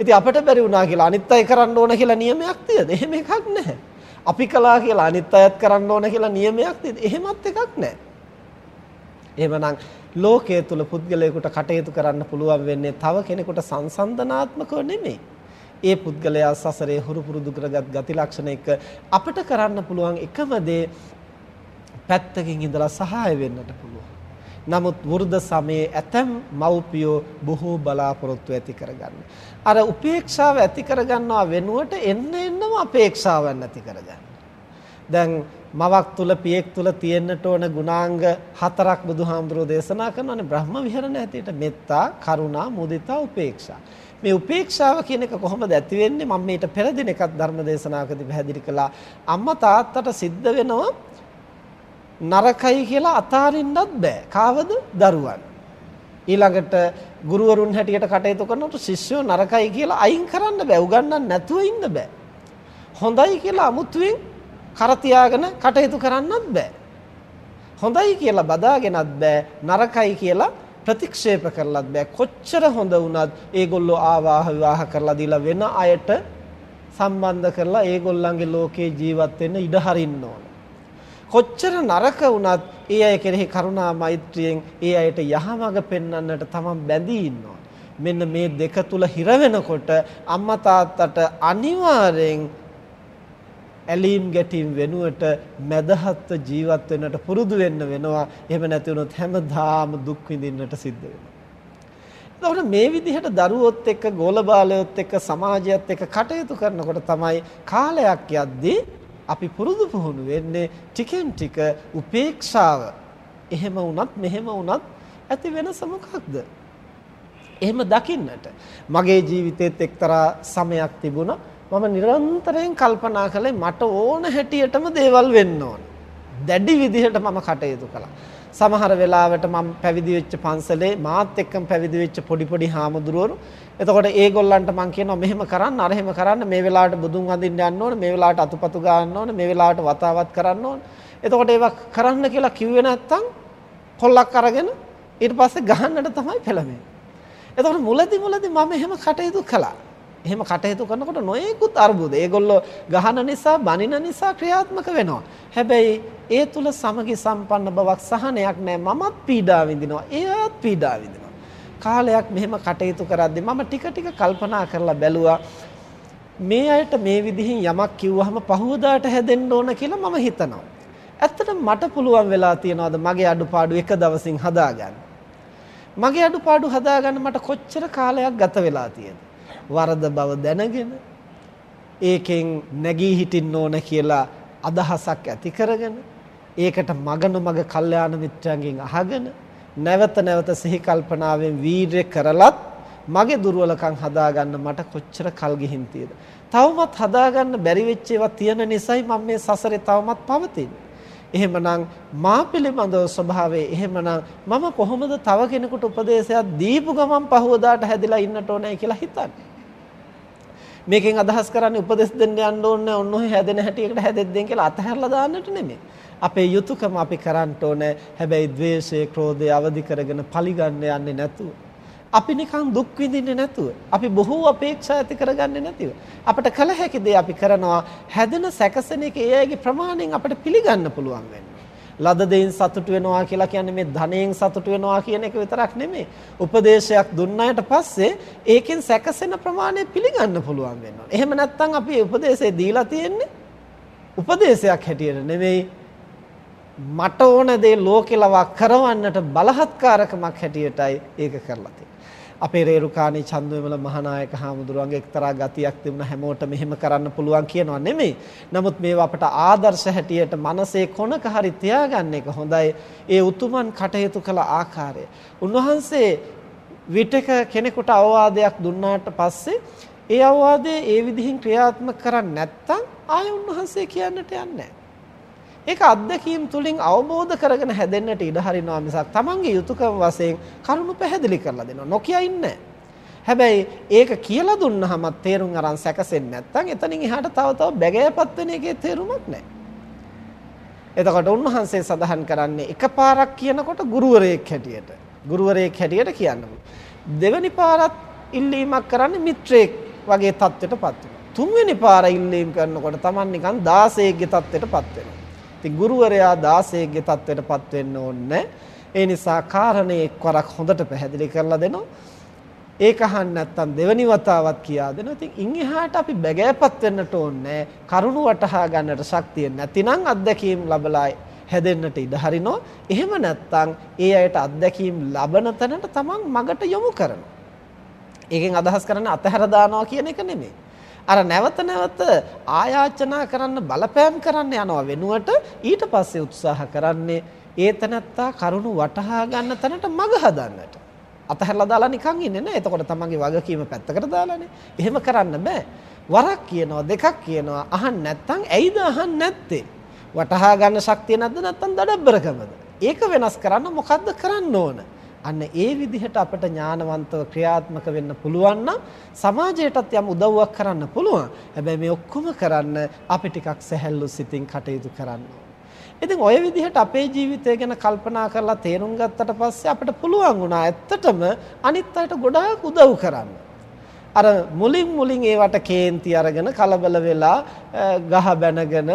A: ඉතින් අපිට බැරි වුණා කියලා අනිත් අය කරන්න ඕන කියලා නියමයක් තියද? එහෙම එකක් නැහැ. අපි කළා කියලා අනිත් අයත් කරන්න ඕන කියලා නියමයක් තියෙද? එහෙමත් එකක් නැහැ. එහෙමනම් ලෝකයේ තුල පුද්ගලයෙකුට කටයුතු කරන්න පුළුවන් වෙන්නේ තව කෙනෙකුට සංසන්දනාත්මකව නෙමෙයි. ඒ පුද්ගලයා සසරේ හුරු පුරුදු කරගත් ගති ලක්ෂණ එක අපිට කරන්න පුළුවන් එකම දේ පැත්තකින් ඉඳලා සහාය වෙන්නට පුළුවන්. නමුත් වෘද්ධ සමයේ ඇතැම් මව්පියෝ බොහෝ බලාපොරොත්තු ඇති කරගන්න. අර උපේක්ෂාව ඇති කරගන්නවා වෙනුවට එන්න එන්නම අපේක්ෂාවන් ඇති කරගන්න. දැන් මවක් තුල පියෙක් තුල තියෙන්නට ඕන ගුණාංග හතරක් බුදුහාමුදුරෝ දේශනා කරනවානේ බ්‍රහ්ම විහරණ ඇටියට මෙත්තා, කරුණා, මුදිතා, උපේක්ෂා. මේ උපේක්ෂාව කියන එක කොහොමද ඇති වෙන්නේ? මම මේට පෙර දින එකක් ධර්ම දේශනාවකදී පැහැදිලි කළා. අම්මා තාත්තට සිද්ධ වෙනවා නරකයි කියලා අතාරින්නත් බෑ. කාවද? දරුවන්. ඊළඟට ගුරුවරුන් හැටියට කටයුතු කරනකොට ශිෂ්‍යෝ නරකයි කියලා අයින් කරන්න බෑ. උගන්වන්න නැතුව ඉන්න බෑ. හොඳයි කියලා අමුතුවෙන් කර තියාගෙන කටයුතු කරන්නත් බෑ. හොඳයි කියලා බදාගෙනත් බෑ. නරකයි කියලා ප්‍රතික්ෂේප කරලත් බෑ. කොච්චර හොඳ වුණත් ඒගොල්ලෝ ආවාහ විවාහ කරලා දීලා වෙන අයට සම්බන්ධ කරලා ඒගොල්ලන්ගේ ලෝකේ ජීවත් වෙන්න ඉඩ හරින්න ඕන. කොච්චර නරක වුණත් ඒ අය කෙරෙහි කරුණා මෛත්‍රියෙන් ඒ අයට යහමඟ පෙන්වන්නට තමන් බැඳී ඉන්නවා. මෙන්න මේ දෙක තුල හිර වෙනකොට අම්මා තාත්තට අනිවාර්යෙන් ඇලීම් ගැටීම් වෙනුවට මදහත්ව ජීවත් වෙන්නට පුරුදු වෙන්න වෙනවා. එහෙම නැති වුණොත් හැමදාම දුක් විඳින්නට සිද්ධ වෙනවා. එතකොට මේ විදිහට දරුවොත් එක්ක ගෝලබාලයොත් එක්ක සමාජයත් එක්ක කටයුතු කරනකොට තමයි කාලයක් යද්දී අපි පුරුදු පුහුණු වෙන්නේ ටිකෙන් ටික උපේක්ෂාව. එහෙම වුණත් මෙහෙම වුණත් ඇති වෙනස මොකක්ද? එහෙම දකින්නට මගේ ජීවිතේත් එක්තරා සමයක් තිබුණා මම නිරන්තරයෙන් කල්පනා කළේ මට ඕන හැටියටම දේවල් වෙන්න ඕන. දැඩි විදිහට මම කටයුතු කළා. සමහර වෙලාවට මම පැවිදි වෙච්ච පන්සලේ මාත් එක්කම පැවිදි වෙච්ච පොඩි පොඩි හාමුදුරුවරු. එතකොට ඒගොල්ලන්ට මම කියනවා මෙහෙම කරන්න අර එහෙම කරන්න මේ වෙලාවට බුදුන් වඳින්න යන්න ඕන මේ වෙලාවට අතුපතු ගන්න ඕන මේ වෙලාවට වතාවත් කරන්න ඕන. එතකොට ඒවා කරන්න කියලා කිව්වේ නැත්තම් කොල්ලක් අරගෙන ඊට පස්සේ ගහන්නට තමයි පෙළඹෙන්නේ. එතකොට මුලදි මුලදි මම එහෙම කටයුතු කළා. එහෙම කටයුතු කරනකොට නොයෙකුත් අර්බුද. ඒගොල්ලෝ ගහන නිසා, බනින නිසා ක්‍රියාත්මක වෙනවා. හැබැයි ඒ තුල සමගි සම්පන්න බවක් සහනයක් නැහැ. මමත් පීඩා විඳිනවා. එයාත් පීඩා විඳිනවා. කාලයක් මෙහෙම කටයුතු කරද්දී මම ටික ටික කල්පනා කරලා බැලුවා මේ අයට මේ විදිහින් යමක් කිව්වහම පහුවදාට හැදෙන්න ඕන කියලා මම හිතනවා. ඇත්තටම මට පුළුවන් වෙලා තියනවාද මගේ අඩුපාඩු එක දවසින් හදාගන්න. මගේ අඩුපාඩු හදාගන්න මට කොච්චර කාලයක් ගත වෙලා තියෙද? වරද බව දැනගෙන ඒකෙන් නැගී හිටින්න ඕන කියලා අදහසක් ඇති කරගෙන ඒකට මගන මග කල්යාණ මිත්‍රයන්ගෙන් අහගෙන නැවත නැවත සිහි කල්පනාවෙන් වීරය කරලත් මගේ දුර්වලකම් හදාගන්න මට කොච්චර කල් ගිහින් තියෙද තවමත් හදාගන්න බැරි වෙච්ච ඒවා තියෙන නිසායි මම මේ සසරේ තවමත් පවතින්නේ. එහෙමනම් මා පිළිබඳව ස්වභාවය එහෙමනම් මම කොහොමද තව කෙනෙකුට උපදේශයක් දීපු ගමන් පහවදාට හැදිලා ඉන්නට ඕනේ කියලා හිතන්නේ. මේකෙන් අදහස් කරන්නේ උපදෙස් දෙන්න යන්න ඕනේ ඔන්න ඔය හැදෙන හැටියකට හැදෙද්දෙන් කියලා අතහැරලා දාන්නට නෙමෙයි. අපේ යුතුයකම අපි කරන්න ඕනේ. හැබැයි ද්වේෂය, ක්‍රෝධය අවදි කරගෙන පරිගන්න යන්නේ නැතුව. අපි නිකන් දුක් විඳින්නේ නැතුව. අපි බොහෝ අපේක්ෂා ඇති කරගන්නේ නැතිව. අපිට කල හැකි දේ අපි කරනවා. හැදෙන සැකසෙන එක ඒ අයගේ ප්‍රමාණයෙන් අපිට පිළිගන්න පුළුවන් වෙන්නේ. ලද දෙයින් සතුට වෙනවා කියලා කියන්නේ මේ ධනයෙන් සතුට වෙනවා කියන එක විතරක් නෙමෙයි. උපදේශයක් දුන්නාට පස්සේ ඒකෙන් සැකසෙන ප්‍රමාණය පිළිගන්න පුළුවන් වෙනවා. එහෙම නැත්නම් අපි උපදේශය දීලා තියෙන්නේ උපදේශයක් හැටියට නෙමෙයි මට ඕන දේ ලෝකෙලවා කරවන්නට බලහත්කාරකමක් හැටියටයි ඒක කරලා තියෙන්නේ. අපේ රේරුකාණී චන්දවිමල මහානායක හාමුදුරුවන්ගේ එක්තරා ගතියක් තිබුණ හැමෝට මෙහෙම කරන්න පුළුවන් කියනවා නෙමෙයි. නමුත් මේවා අපට ආදර්ශ හැටියට මනසේ කොනක හරි තියාගන්න එක හොඳයි. ඒ උතුමන් කටයුතු කළ ආකාරය. උන්වහන්සේ විටක කෙනෙකුට අවවාදයක් දුන්නාට පස්සේ ඒ අවවාදය ඒ විදිහින් ක්‍රියාත්මක කරන්නේ නැත්නම් ආය උන්වහන්සේ කියන්නට යන්නේ නැහැ. ඒක අත්දැකීම් තුලින් අවබෝධ කරගෙන හැදෙන්නට ඉඩ හරිනවා මිසක් තමන්ගේ යුතුයකම වශයෙන් කරුණු පැහැදිලි කරලා දෙනවා. නොකිය ඉන්නේ හැබැයි ඒක කියලා දුන්නාම තේරුම් අරන් සැකසෙන්නේ නැත්නම් එතනින් එහාට තව තව බැගෑපත් වෙන එකේ තේරුමක් නැහැ. එතකොට උන්වහන්සේ සඳහන් කරන්නේ එකපාරක් කියනකොට ගුරුවරයෙක් හැටියට ගුරුවරයෙක් හැටියට කියන්න දෙවෙනි පාරත් ඉල්ලීමක් කරන්නේ මිත්‍රයෙක් වගේ தත්ත්වයටපත් වෙනවා. තුන්වෙනි පාර ඉල්ලීම් කරනකොට Taman නිකන් 16ගේ தත්ත්වයටපත් වෙනවා. ඉතින් ගුරුවරයා 16ගේ තත්ත්වයටපත් වෙන්න ඕනේ. ඒ නිසා කාරණේ එක්වරක් හොඳට පැහැදිලි කරලා දෙනවා. ඒක අහන්න නැත්නම් දෙවනි වතාවක් කියා දෙනවා. ඉතින් ඉන් එහාට අපි බැගෑපත් වෙන්නට ඕනේ. කරුණු වටහා ගන්නට ශක්තිය නැතිනම් අත්දැකීම් ලැබලා හැදෙන්නට ඉඩ හරිනෝ. එහෙම නැත්නම් ඒ අයට අත්දැකීම් ලබන තැනට තමන් මගට යොමු කරනවා. ඒකෙන් අදහස් කරන්නේ අතහැර දානවා කියන එක නෙමෙයි. අර නැවත නැවත ආයාචනා කරන්න බලපෑම් කරන්න යනවා වෙනුවට ඊට පස්සේ උත්සාහ කරන්නේ ඒ තනත්තා කරුණු වටහා ගන්න තැනට මඟ හදන්නට. අතහැරලා දාලා නිකන් ඉන්නේ නැහැ. එතකොට තමන්ගේ වගකීම පැත්තකට දාලානේ. එහෙම කරන්න බෑ. වරක් කියනවා දෙකක් කියනවා අහන්න නැත්නම් ඇයිද අහන්න නැත්තේ? වටහා ගන්න ශක්තිය නැද්ද නැත්නම් දඩබ්බරකමද? ඒක වෙනස් කරන්න මොකද්ද කරන්න ඕන? අන්න ඒ විදිහට අපට ඥානවන්තව ක්‍රියාත්මක වෙන්න පුළුවන් නම් සමාජයටත් යම් උදව්වක් කරන්න පුළුවන්. හැබැයි මේ ඔක්කොම කරන්න අපි ටිකක් සැහැල්ලු සිතින් කටයුතු කරන්න ඉතින් ওই විදිහට අපේ ජීවිතය ගැන කල්පනා කරලා තේරුම් ගත්තට පස්සේ අපිට පුළුවන් වුණා ඇත්තටම අනිත් අයට ගොඩාක් උදව් කරන්න. අර මුලින් මුලින් ඒවට කේන්ති අරගෙන කලබල වෙලා ගහ බැනගෙන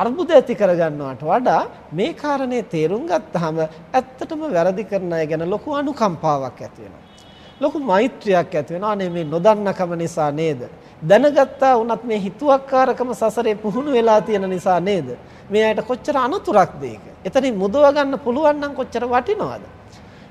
A: අර්බුද ඇති කරගන්නවට වඩා මේ කාරණේ තේරුම් ගත්තාම ඇත්තටම වැරදි කරන අය ගැන ලොකු අනුකම්පාවක් ඇති වෙනවා. ලොකු මෛත්‍රියක් ඇති වෙනවා. අනේ මේ නොදන්නකම නිසා නේද? දැනගත්තා වුණත් මේ හිතුවක්කාරකම සසරේ පුහුණු වෙලා තියෙන නිසා නේද? මේ අයට කොච්චර අනතුරක්ද ඒක? එතනින් මුදව ගන්න පුළුවන් නම් කොච්චර වටිනවද?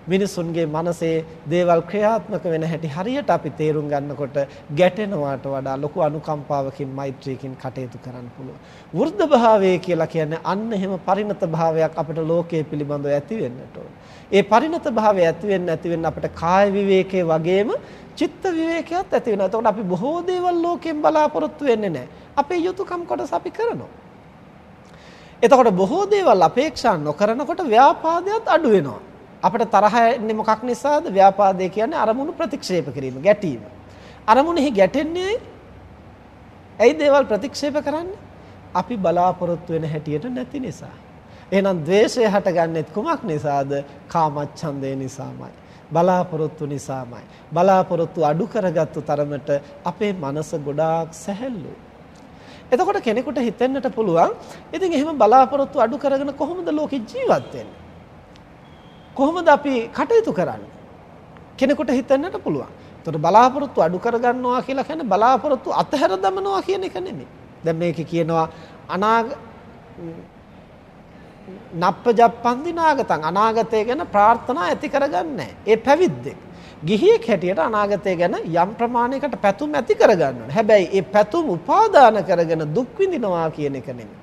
A: මිනිසුන්ගේ මනසේ දේවල් ක්‍රියාත්මක වෙන හැටි හරියට අපි තේරුම් ගන්නකොට ගැටෙනවාට වඩා ලොකු අනුකම්පාවකින් මෛත්‍රියකින් කටයුතු කරන්න පුළුවන්. වෘද්ධ භාවය කියලා කියන්නේ අන්න එහෙම පරිණත භාවයක් අපිට ලෝකයේ පිළිබඳව ඇති වෙන්නට ඕන. ඒ පරිණත භාවය ඇති වෙන්න ඇති වෙන්න අපිට කාය විවේකයේ වගේම චිත්ත විවේකයක් ඇති වෙනවා. එතකොට අපි බොහෝ දේවල් ලෝකයෙන් බලාපොරොත්තු වෙන්නේ නැහැ. අපේ යුතුයකම් කොටස අපි කරනවා. එතකොට බොහෝ දේවල් අපේක්ෂා නොකරනකොට ව්‍යාපාදයක් අඩු වෙනවා. අපිට තරහ එන්නේ මොකක් නිසාද? ව්‍යාපාදේ කියන්නේ අරමුණු ප්‍රතික්ෂේප කිරීම, ගැටීම. අරමුණෙහි ගැටෙන්නේ ඇයි දේවල් ප්‍රතික්ෂේප කරන්නේ? අපි බලාපොරොත්තු වෙන හැටියට නැති නිසා. එහෙනම් ද්වේෂය හටගන්නෙත් කුමක් නිසාද? කාමච්ඡන්දේ නිසාමයි. බලාපොරොත්තු නිසාමයි. බලාපොරොත්තු අඩු කරගත්තු තරමට අපේ මනස ගොඩාක් සැහැල්ලුයි. එතකොට කෙනෙකුට හිතෙන්නට පුළුවන් ඉතින් එහෙම බලාපොරොත්තු අඩු කරගෙන කොහොමද ලෝකෙ ජීවත් වෙන්නේ? කොහොමද අපි කටයුතු කරන්නේ? කෙනෙකුට හිතෙන්නට පුළුවන්. ඒතකොට බලාපොරොත්තු අඩු කරගන්නවා කියලා කියන්නේ බලාපොරොත්තු අතහැර දමනවා කියන එක නෙමෙයි. දැන් මේකේ කියනවා අනාග නප්පජප්පන්දි නාගතං අනාගතය ගැන ප්‍රාර්ථනා ඇති කරගන්නේ ඒ පැවිද්දෙක්. ගිහියෙක් හැටියට අනාගතය ගැන යම් ප්‍රමාණයකට පැතුම් ඇති කරගන්න ඕනේ. හැබැයි ඒ පැතුම් උපාදාන කරගෙන දුක් විඳිනවා කියන එක නෙමෙයි.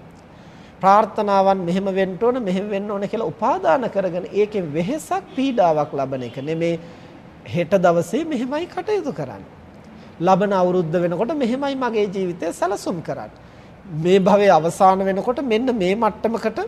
A: ප්‍රාර්ථනාවන් මෙහෙම වෙන්න ඕන මෙහෙම වෙන්න ඕන කියලා උපාදාන කරගෙන ඒකෙන් වෙහෙසක් පීඩාවක් ලබන එක නෙමේ හෙට දවසේ මෙහෙමයි කටයුතු කරන්න. ලබන අවුරුද්ද වෙනකොට මෙහෙමයි මගේ ජීවිතය සැලසුම් කරන්න. මේ භවයේ අවසාන වෙනකොට මෙන්න මේ මට්ටමකට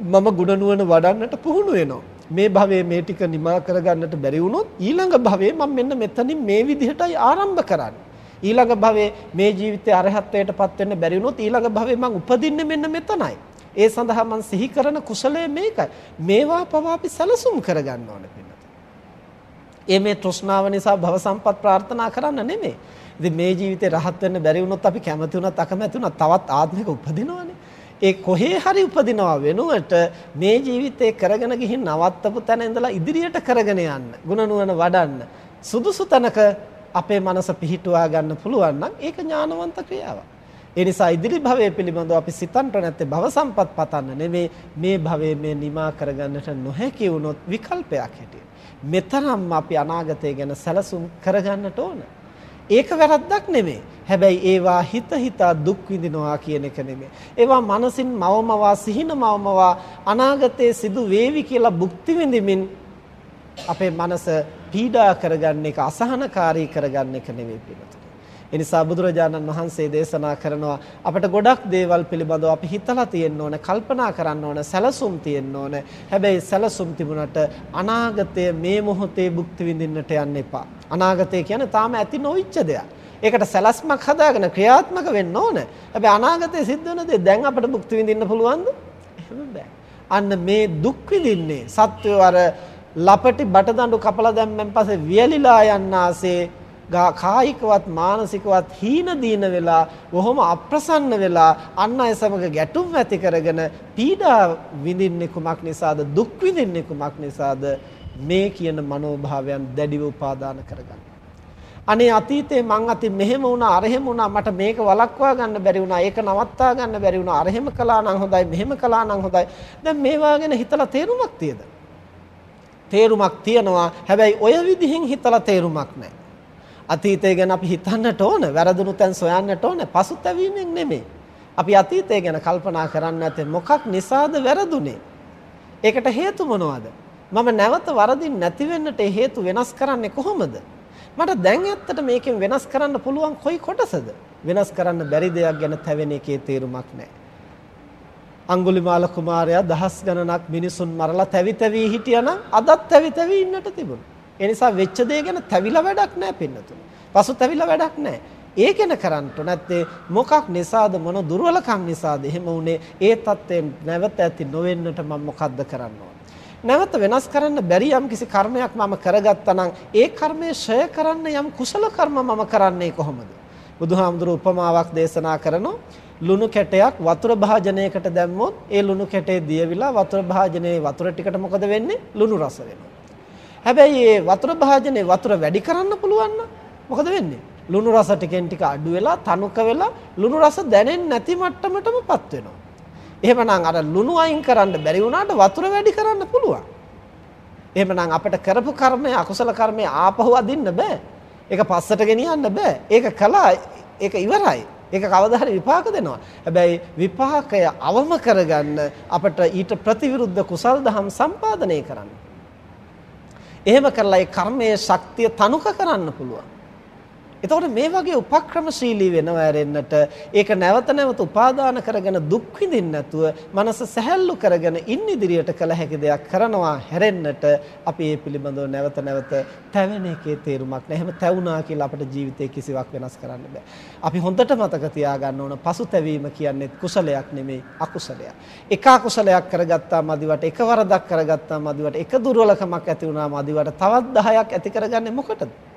A: මම ගුණනුවණ වඩන්නට පුහුණු වෙනවා. මේ භවයේ මේ ටික නිමා කරගන්නට බැරි වුණොත් ඊළඟ භවයේ මම මෙන්න මෙතනින් මේ විදිහටයි ආරම්භ කරන්නේ. ඊළඟ භවයේ මේ ජීවිතේ අරහත්ත්වයටපත් වෙන්න බැරි වුණොත් ඊළඟ භවයේ මං උපදින්නේ මෙන්න මෙතනයි. ඒ සඳහා මං සිහි කරන කුසලය මේකයි. මේවා පවා අපි සැලසුම් කරගන්න ඕනේ පින්නත. ඒ මේ තෘෂ්ණාව නිසා භව සම්පත් ප්‍රාර්ථනා කරන්න නෙමෙයි. ඉතින් මේ ජීවිතේ රහත් වෙන්න බැරි වුණොත් අපි කැමති වුණත් අකමැති වුණත් තවත් ආත්මික උපදිනවනේ. ඒ කොහේ හරි උපදිනවා වෙනුවට මේ ජීවිතේ කරගෙන ගිහින් නවත්තපු තැන ඉඳලා ඉදිරියට කරගෙන යන්න, ගුණ නුවණ වඩන්න, සුදුසු තැනක අපේ මනස පිහිටුවා ගන්න පුළුවන් නම් ඒක ඥානවන්ත ක්‍රියාවක්. ඒ නිසා ඉදිරි භවයේ පිළිබඳව අපි සිතන්ට නැත්තේ භව සම්පත් පතන්න නෙමේ මේ භවයේ මේ නිමා කරගන්නට නොහැකි වුණොත් විකල්පයක් හැටියට. මෙතරම් අපි අනාගතය ගැන සැලසුම් කරගන්නට ඕන. ඒක වැරද්දක් නෙමෙයි. හැබැයි ඒවා හිත හිතා දුක් විඳිනවා කියන එක නෙමෙයි. ඒවා මනසින් මවමවා සිහින මවමවා අනාගතයේ සිදු වේවි කියලා භුක්ති විඳිමින් අපේ මනස පීඩා කරගන්න එක අසහනකාරී කරගන්න එක නෙවෙයි පිළිතුර. ඒ නිසා බුදුරජාණන් වහන්සේ දේශනා කරනවා අපිට ගොඩක් දේවල් පිළිබඳව අපි හිතලා තියෙන්න ඕන, කල්පනා කරන්න ඕන, සැලසුම් තියෙන්න ඕන. හැබැයි සැලසුම් තිබුණට අනාගතය මේ මොහොතේ භුක්ති විඳින්නට යන්න එපා. අනාගතය කියන්නේ තාම ඇති නොවිච්ච දෙයක්. ඒකට සැලැස්මක් හදාගෙන ක්‍රියාත්මක වෙන්න ඕන. හැබැයි අනාගතයේ සිද්ධ වෙන දේ දැන් අපිට භුක්ති විඳින්න පුළුවන්ද? එහෙම බෑ. අන්න මේ දුක් විඳින්නේ සත්වෝ අර ලපටි බටදඬු කපලා දැම්මෙන් පස්සේ වියලිලා යන්නාසේ කායිකවත් මානසිකවත් හීන දීන වෙලා බොහොම අප්‍රසන්න වෙලා අන් අය සමග ගැටුම් ඇති කරගෙන පීඩා විඳින්නේ කුමක් නිසාද? දුක් විඳින්නේ කුමක් නිසාද? මේ කියන මනෝභාවයන් දැඩිව උපාදාන කරගන්න. අනේ අතීතේ මං අතින් මෙහෙම වුණා අරහෙම වුණා මට මේක වළක්වා ගන්න බැරි වුණා ඒක නවත්තා ගන්න බැරි වුණා අරහෙම කළා නම් හොඳයි මෙහෙම කළා නම් හොඳයි. දැන් මේවා ගැන හිතලා තේරුමක් තියද? තේරුමක් තියනවා. හැබැයි ඔය විදිහින් හිතලා තේරුමක් නැහැ. අතීතය ගැන අපි හිතන්නට ඕන, වැරදුණු තැන් සොයන්නට ඕන, පසුතැවීමෙන් නෙමෙයි. අපි අතීතය ගැන කල්පනා කරන්න නැතේ මොකක් නිසාද වැරදුනේ? ඒකට හේතු මොනවද? මම නැවත වරදින් නැති වෙන්නට හේතු වෙනස් කරන්නේ කොහොමද? මට දැන් ඇත්තට මේකෙන් වෙනස් කරන්න පුළුවන් කොයි කොටසද? වෙනස් කරන්න බැරි දෙයක් ගැන තැවෙන එකේ තේරුමක් නැහැ. අඟුලිමාල කුමාරයා දහස් ගණනක් මිනිසුන් මරලා තැවි තැවි හිටියනම් අදත් තැවි තැවි ඉන්නට තිබුණා. ඒ නිසා වෙච්ච දේ ගැන තැවිලා වැඩක් නැහැ පින්නතුනි. පසු තැවිලා වැඩක් නැහැ. ඒ ගැන කරන්න නැත්තේ මොකක් නිසාද මොන දුර්වලකම් නිසාද එහෙම වුනේ ඒ தත්ත්වයෙන් නැවත ඇති නොවෙන්නට මම මොකද්ද කරන්න නැවත වෙනස් කරන්න බැරි යම් කිසි කර්මයක් මම කරගත්තා නම් ඒ කර්මය ෂය කරන්න යම් කුසල කර්ම මම කරන්නේ කොහොමද? බුදුහාමුදුරු උපමාවක් දේශනා කරනවා ලුණු කැටයක් වතුර භාජනයකට දැම්මොත් ඒ ලුණු කැටේ දියවිලා වතුර භාජනයේ වතුර ටිකට මොකද වෙන්නේ? ලුණු රස වෙනවා. හැබැයි මේ වතුර භාජනයේ වතුර වැඩි කරන්න පුළුවන් නම් මොකද වෙන්නේ? ලුණු රස ටිකෙන් ටික අඩු වෙලා තනුක වෙලා ලුණු රස දැනෙන්නේ නැති මට්ටමටමපත් වෙනවා. එහෙමනම් අර ලුණු අයින් කරන්න බැරි වුණාට වතුර වැඩි කරන්න පුළුවන්. එහෙමනම් අපිට කරපු කර්මය අකුසල කර්මය ආපහු අදින්න බෑ. ඒක පස්සට ගෙනියන්න බෑ. ඒක කළා ඒක ඉවරයි. ඒක කවදා හරි විපාක දෙනවා. හැබැයි විපාකය අවම කරගන්න අපිට ඊට ප්‍රතිවිරුද්ධ කුසල් දහම් සම්පාදනය කරන්න. එහෙම කරලා ඒ කර්මයේ ශක්තිය තනුක කරන්න පුළුවන්. එතකොට මේ වගේ උපක්‍රමශීලී වෙනව ඇරෙන්නට ඒක නැවත නැවත උපාදාන කරගෙන දුක් විඳින්න නැතුව මනස සැහැල්ලු කරගෙන ඉන් ඉදිරියට කළ හැකි දෙයක් කරනවා හැරෙන්නට අපි මේ පිළිබඳව නැවත නැවත තැවෙන එකේ තේරුමක් නැහැ. එහෙම තැවුනා කියලා අපේ ජීවිතේ කිසිවක් වෙනස් කරන්න බෑ. අපි හොඳට මතක තියාගන්න ඕන පසුතැවීම කියන්නේ කුසලයක් නෙමෙයි අකුසලයක්. එක අකුසලයක් කරගත්තා මදිවට එක වරදක් කරගත්තා මදිවට එක දුර්වලකමක් ඇති වුණා මදිවට තවත් 10ක් ඇති කරගන්නේ මොකටද?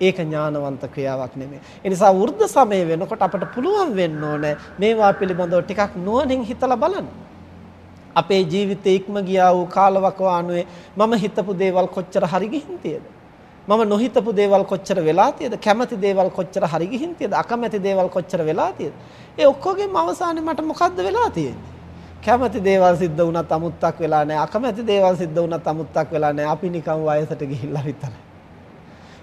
A: ඒක ඥානවන්ත ක්‍රියාවක් නෙමෙයි. ඒ නිසා වෘද්ධ සමය වෙනකොට අපට පුළුවන් වෙන්න ඕනේ මේවා පිළිබඳව ටිකක් නුවණින් හිතලා බලන්න. අපේ ජීවිතේ ඉක්ම ගියා වූ කාලවකවානුවේ මම හිතපු දේවල් කොච්චර හරි ගිහින් තියද? මම නොහිතපු දේවල් කොච්චර වෙලා තියද? කැමති දේවල් කොච්චර හරි ගිහින් තියද? අකමැති දේවල් කොච්චර වෙලා තියද? ඒ ඔක්කොගෙම අවසානයේ මට මොකද්ද වෙලා තියෙන්නේ? කැමති දේවල් සිද්ධ වුණත් අමුත්තක් වෙලා නැහැ. අකමැති දේවල් සිද්ධ වුණත් අමුත්තක් වෙලා නැහැ. අපි නිකන් වයසට ගිහිල්ලා විතරයි.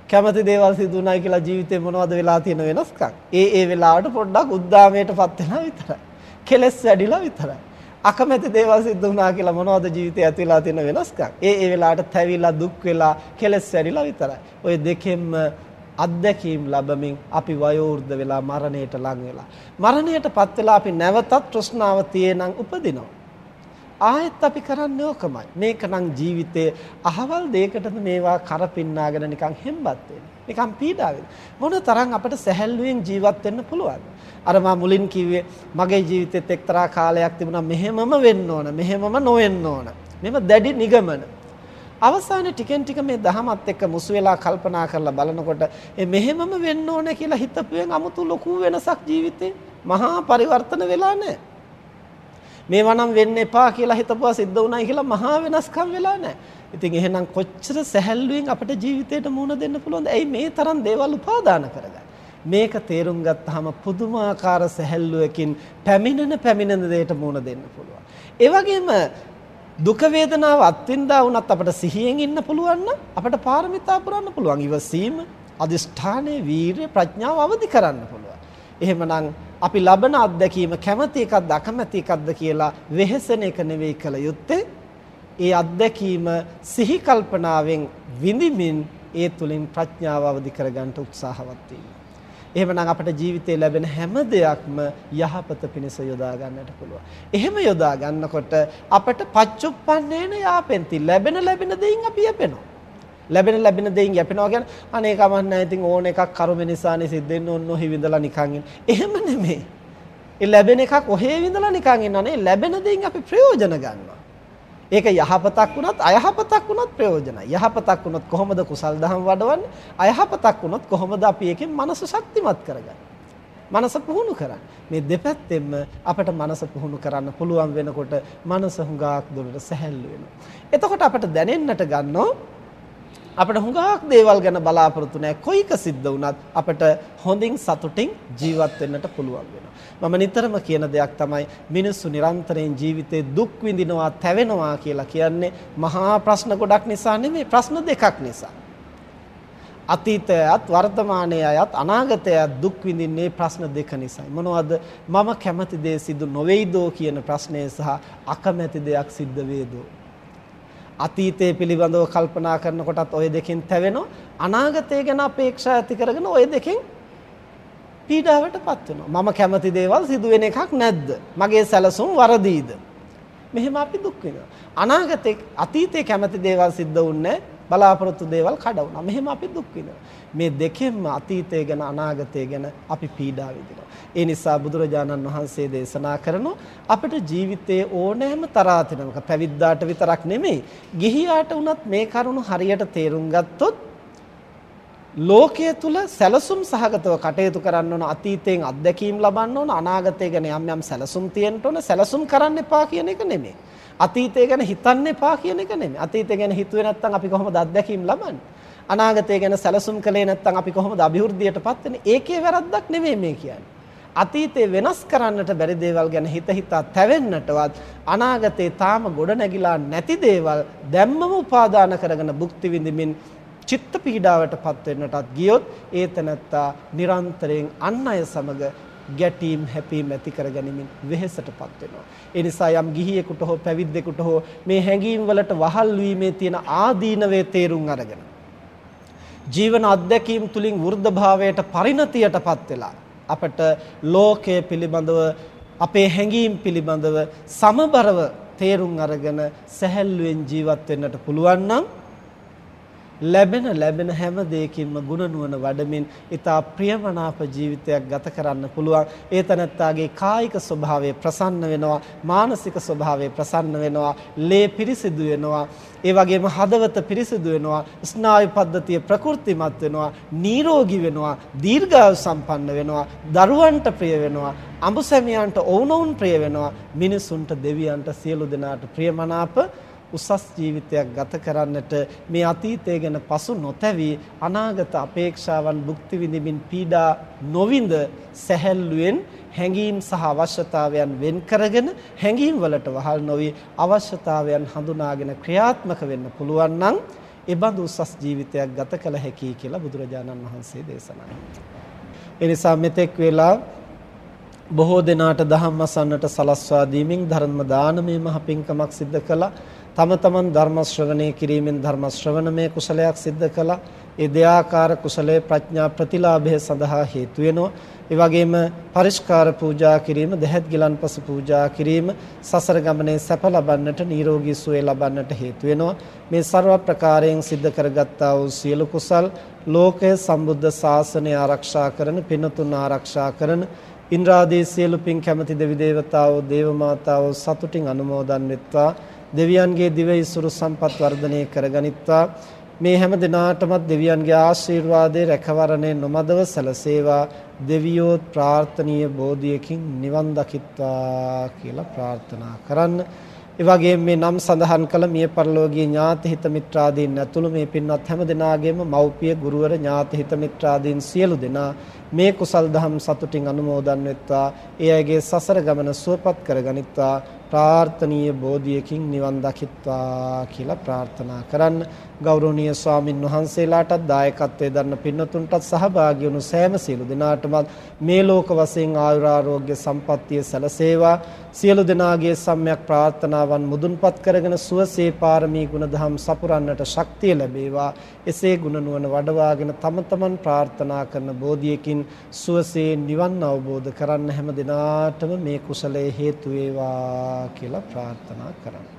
A: කැමති දේවල් සිදු වුණායි කියලා ජීවිතේ මොනවද වෙලා තියෙන වෙනස්කම්? ඒ ඒ වෙලාවට පොඩ්ඩක් උද්දාමයටපත් වෙලා විතරයි. කෙලස් වැඩිලා විතරයි. අකමැති දේවල් සිද්ධ වුණා කියලා මොනවද ජීවිතේ ඇති වෙලා තියෙන වෙනස්කම්? ඒ ඒ වෙලාවට තැවිලා දුක් වෙලා කෙලස් වැඩිලා විතරයි. ওই දෙකෙන්ම අත්දැකීම් ලැබමින් අපි වයෝවෘද්ධ වෙලා මරණයට ලං වෙලා මරණයටපත් වෙලා අපි නැවතත් තෘෂ්ණාව තියේනම් උපදිනවා ආයෙත් අපි කරන්නේ ඕකමයි. මේකනම් ජීවිතයේ අහවල් දෙයකටද මේවා කරපින්නාගෙන නිකන් හෙම්බත් වෙන්නේ. නිකන් පීඩා මොන තරම් අපිට සැහැල්ලුවෙන් ජීවත් වෙන්න පුළුවන්ද? අර මා මුලින් කිව්වේ මගේ ජීවිතෙත් එක්තරා කාලයක් තිබුණා මෙහෙමම වෙන්න ඕන, මෙහෙමම නොවෙන්න ඕන. මෙම දැඩි නිගමන. අවසානයේ ටිකෙන් ටික මේ දහමත් එක්ක මුසු වෙලා කල්පනා කරලා බලනකොට මේ මෙහෙමම වෙන්න ඕන කියලා හිතපුවෙන් 아무තු ලොකු වෙනසක් ජීවිතේ මහා පරිවර්තන වෙලා නැහැ. මේවා නම් වෙන්න එපා කියලා හිතපුවා සිද්ධ වුණයි කියලා මහා වෙනස්කම් වෙලා නැහැ. ඉතින් එහෙනම් කොච්චර සැහැල්ලුවෙන් අපිට ජීවිතේට මුහුණ දෙන්න පුළුවන්ද? ඇයි මේ තරම් දේවල් උපාදාන කරගන්නේ? මේක තේරුම් ගත්තාම පුදුමාකාර සැහැල්ලුවකින් පැමිණෙන පැමිණෙන දෙයට මුහුණ දෙන්න පුළුවන්. ඒ වගේම දුක වේදනාව අත්විඳා වුණත් අපිට සිහියෙන් ඉන්න පුළුවන් නම් අපිට පාරමිතා පුරන්න පුළුවන්. ඉවසීම, අදිෂ්ඨානයේ වීරිය, ප්‍රඥාව අවදි කරන්න පුළුවන්. එහෙමනම් අපි ලබන අත්දැකීම කැමති එකක්ද අකමැති එකක්ද කියලා වෙහෙසෙන එක නෙවෙයි කළ යුත්තේ. ඒ අත්දැකීම සිහි කල්පනාවෙන් විඳිමින් ඒ තුලින් ප්‍රඥාව අවදි කරගන්න උත්සාහවත් වීම. එහෙමනම් අපට ජීවිතේ ලැබෙන හැම දෙයක්ම යහපත පිණිස යොදා ගන්නට පුළුවන්. එහෙම යොදා ගන්නකොට අපට පච්චුප්පන්නේන යාපෙන්ති ලැබෙන ලැබෙන දෙයින් අපි යැපෙනවා. ලැබෙන ලැබෙන දෙයින් යැපෙනවා කියන්නේ අනේ කමක් නැහැ ඉතින් ඕන එකක් කරුම නිසානේ සිද්ධ වෙන්න ඕන ඔහි විඳලා නිකන් ඉන්න. එහෙම නෙමෙයි. ඒ ලැබෙන එකක් ඔහේ විඳලා නිකන් ඉන්නනේ ලැබෙන දෙයින් අපි ප්‍රයෝජන ගන්නවා. ඒක යහපතක් වුණත් අයහපතක් වුණත් ප්‍රයෝජනයි. යහපතක් වුණත් කොහොමද කුසල් දහම් වඩවන්නේ? අයහපතක් වුණත් කොහොමද අපි ඒකෙන් මනස ශක්තිමත් කරගන්නේ? මනස පුහුණු කරන්න. මේ දෙපැත්තෙන්ම අපට මනස පුහුණු කරන්න පුළුවන් වෙනකොට මනස හුඟක් දුරට සැහැල්ලු වෙනවා. එතකොට අපට දැනෙන්නට ගන්නවා අපිට හුඟක් දේවල් ගැන බලාපොරොත්තු නැහැ. කොයික සිද්ධ වුණත් අපිට හොඳින් සතුටින් ජීවත් වෙන්නට පුළුවන් වෙනවා. මම නිතරම කියන දෙයක් තමයි මිනිස්සු නිරන්තරයෙන් ජීවිතේ දුක් විඳිනවා, තැවෙනවා කියලා කියන්නේ මහා ප්‍රශ්න ගොඩක් නිසා නෙමෙයි ප්‍රශ්න දෙකක් නිසා. අතීතයත් වර්තමානයයත් අනාගතයත් දුක් විඳින්නේ ප්‍රශ්න දෙක නිසායි. මොනවද? මම කැමති දේ සිදු නොවේයිදෝ කියන ප්‍රශ්නය සහ අකමැති දෙයක් සිද්ධ වේදෝ. අතීතය පිළිබඳව කල්පනා කරනකොටත් ওই දෙකෙන් තැවෙනවා. අනාගතය ගැන අපේක්ෂා ඇති කරගෙන ওই දෙකෙන් පීඩාවටපත් වෙනවා. මම කැමති දේවල් සිදු වෙන එකක් නැද්ද? මගේ සැලසුම් වරදීද? මෙහෙම අපි දුක් වෙනවා. අනාගතේ අතීතේ කැමති දේවල් සිද්ධ වුන්නේ බලාපොරොත්තු දේවල් කඩ වුණා. මෙහෙම අපි දුක් විඳිනවා. මේ දෙකෙන්ම අතීතය ගැන අනාගතය ගැන අපි පීඩා විඳිනවා. ඒ නිසා බුදුරජාණන් වහන්සේ දේශනා කරනෝ අපිට ජීවිතයේ ඕනෑම තරාතිරමක පැවිද්දාට විතරක් නෙමෙයි ගිහියාට වුණත් මේ කරුණු හරියට තේරුම් ගත්තොත් ලෝකයේ තුල සැලසුම් සහගතව කටයුතු කරන්න ඕන අතීතයෙන් අත්දැකීම් ලබන්න ඕන අනාගතය ගැන යම් යම් සැලසුම් තියෙන්න ඕන සැලසුම් කරන්න එපා කියන එක නෙමෙයි අතීතය ගැන හිතන්න එපා කියන එක නෙමෙයි. අතීතය ගැන හිතුවේ නැත්නම් අපි කොහොමද අත්දැකීම් ලබන්නේ? අනාගතය ගැන සැලසුම් කළේ නැත්නම් අපි කොහොමද අභිවෘද්ධියටපත් වෙන්නේ? ඒකේ වැරද්දක් නෙමෙයි මේ කියන්නේ. අතීතේ වෙනස් කරන්නට බැරි දේවල් ගැන හිත හිතා තැවෙන්නටවත් අනාගතේ තාම ගොඩ නැගිලා නැති දේවල් දැම්මම උපාදාන කරගෙන භුක්ති විඳිමින් චිත්ත පීඩාවටපත් වෙන්නටත් ගියොත් ඒ තනත්තා නිරන්තරයෙන් අන් අය සමග ගැටීම් හැපීම් ඇති කරගනිමින් වෙහෙසටපත් වෙනවා. ඒ නිසා යම් ගිහියෙකුට හෝ පැවිද්දෙකුට හෝ මේ හැඟීම් වලට වහල් වීමේ තියෙන ආදීනවේ තේරුම් අරගෙන ජීවන අත්දැකීම් තුලින් වෘද්ධභාවයට පරිණතියටපත් වෙලා අපට ලෝකය පිළිබඳව අපේ හැඟීම් පිළිබඳව සමබරව තේරුම් අරගෙන සැහැල්ලුවෙන් ජීවත් වෙන්නට පුළුවන් නම් ලැබෙන ලැබෙන හැම දෙයකින්ම ගුණ නුවණ වඩමින් ඊතා ප්‍රියමනාප ජීවිතයක් ගත කරන්න පුළුවන්. ඒ තනත්තාගේ කායික ස්වභාවය ප්‍රසන්න වෙනවා මානසික ස්වභාවය ප්‍රසන්න වෙනවා ලේ පිරිසිදු වෙනවා. ඒ වගේම හදවත පිරිසිදු වෙනවා ස්නායු පද්ධතිය ප්‍රකෘතිමත් වෙනවා නිරෝගී වෙනවා දීර්ඝායු සම්පන්න වෙනවා දරුවන්ට ප්‍රිය වෙනවා අඹසැමියන්ට ඔවුනොවුන් ප්‍රිය වෙනවා මිනිසුන්ට දෙවියන්ට සියලු දෙනාට ප්‍රියමනාප උසස් ජීවිතයක් ගත කරන්නට මේ අතීතය ගැන පසු නොතැවි අනාගත අපේක්ෂාවන් භුක්ති විඳින්මින් පීඩා නොවිඳ සැහැල්ලුවෙන් හැඟීම් සහ අවශ්‍යතාවයන් වෙන් කරගෙන හැඟීම් වලට වහල් නොවි අවශ්‍යතාවයන් හඳුනාගෙන ක්‍රියාත්මක වෙන්න පුළුවන් නම් ඒ බඳු උසස් ජීවිතයක් ගත කළ හැකියි කියලා බුදුරජාණන් වහන්සේ දේශනා කළා. ඒ නිසා මෙතෙක් වෙලා බොහෝ දෙනාට ධම්ම අසන්නට සලස්වා දීමින් ධර්ම දානමය මහ පිංකමක් සිද්ධ කළා. තම තමන් ධර්ම ශ්‍රවණය කිරීමෙන් ධර්ම ශ්‍රවණමය කුසලයක් සිද්ධ කළා. ඒ දෙයාකාර කුසලයේ ප්‍රඥා ප්‍රතිලාභය සඳහා හේතු වෙනවා. ඒ වගේම පරිස්කාර පූජා කිරීම, දෙහෙත් ගිලන්පස පූජා කිරීම සසර ගමනේ සැප ලබන්නට, නිරෝගී සුවය ලබන්නට හේතු වෙනවා. මේ ਸਰව ප්‍රකාරයෙන් සිද්ධ කරගත්තා වූ සියලු කුසල් ලෝකයේ සම්බුද්ධ ශාසනය ආරක්ෂා කරන, පින්තුන් ආරක්ෂා කරන ඉන්ද්‍රාදී සියලු පින් කැමැති දෙවි දේවතාවෝ, දේව මාතාවෝ සතුටින් අනුමෝදන් වෙත්වා. දෙවියන්ගේ දිවයිසුරු සම්පත් වර්ධනය කරගනිත්වා. මේ හැම දිනාටමත් දෙවියන්ගේ ආශිර්වාදයේ රැකවරණය නොමදව සැලසේවා. දෙවියෝත් ප්‍රාර්ථනීය බෝධියකින් නිවන් දකිත්වා කියලා ප්‍රාර්ථනා කරන්න. ඒ වගේම මේ නම් සඳහන් කළ මිය පරලෝකීය ඥාති හිත මිත්‍රාදීන් ඇතුළු මේ පින්වත් හැම දෙනාගේම මව්පිය ගුරුවර ඥාති හිත මිත්‍රාදීන් සියලු දෙනා මේ කුසල් දහම් සතුටින් අනුමෝදන් වෙත්වා. ඒ අයගේ සසර ගමන සුවපත් කරගනිත්වා. ප්‍රාර්ථනීය බෝධියකින් නිවන් දකිත්වා කියලා ප්‍රාර්ථනා කරන්න. ගෞරවනීය ස්වාමින් වහන්සේලාටත් දායකත්වයේ දරන පින්නතුන්ටත් සහභාගී වුණු සෑම සියලු දෙනාටම මේ ලෝක වශයෙන් ආයුරාෝග්‍ය සම්පන්නිය සැලසේවා. සියලු දෙනාගේ සම්‍යක් ප්‍රාර්ථනාවන් මුදුන්පත් කරගෙන සුවසේ පාරමී ගුණධම් සපුරන්නට ශක්තිය ලැබේවා. එසේ ගුණ නුවණ වඩවාගෙන තම තමන් ප්‍රාර්ථනා කරන බෝධියකින් සුවසේ නිවන් අවබෝධ කරන්න හැම දිනාටම මේ කුසලයේ හේතු වේවා කියලා ප්‍රාර්ථනා කරමු.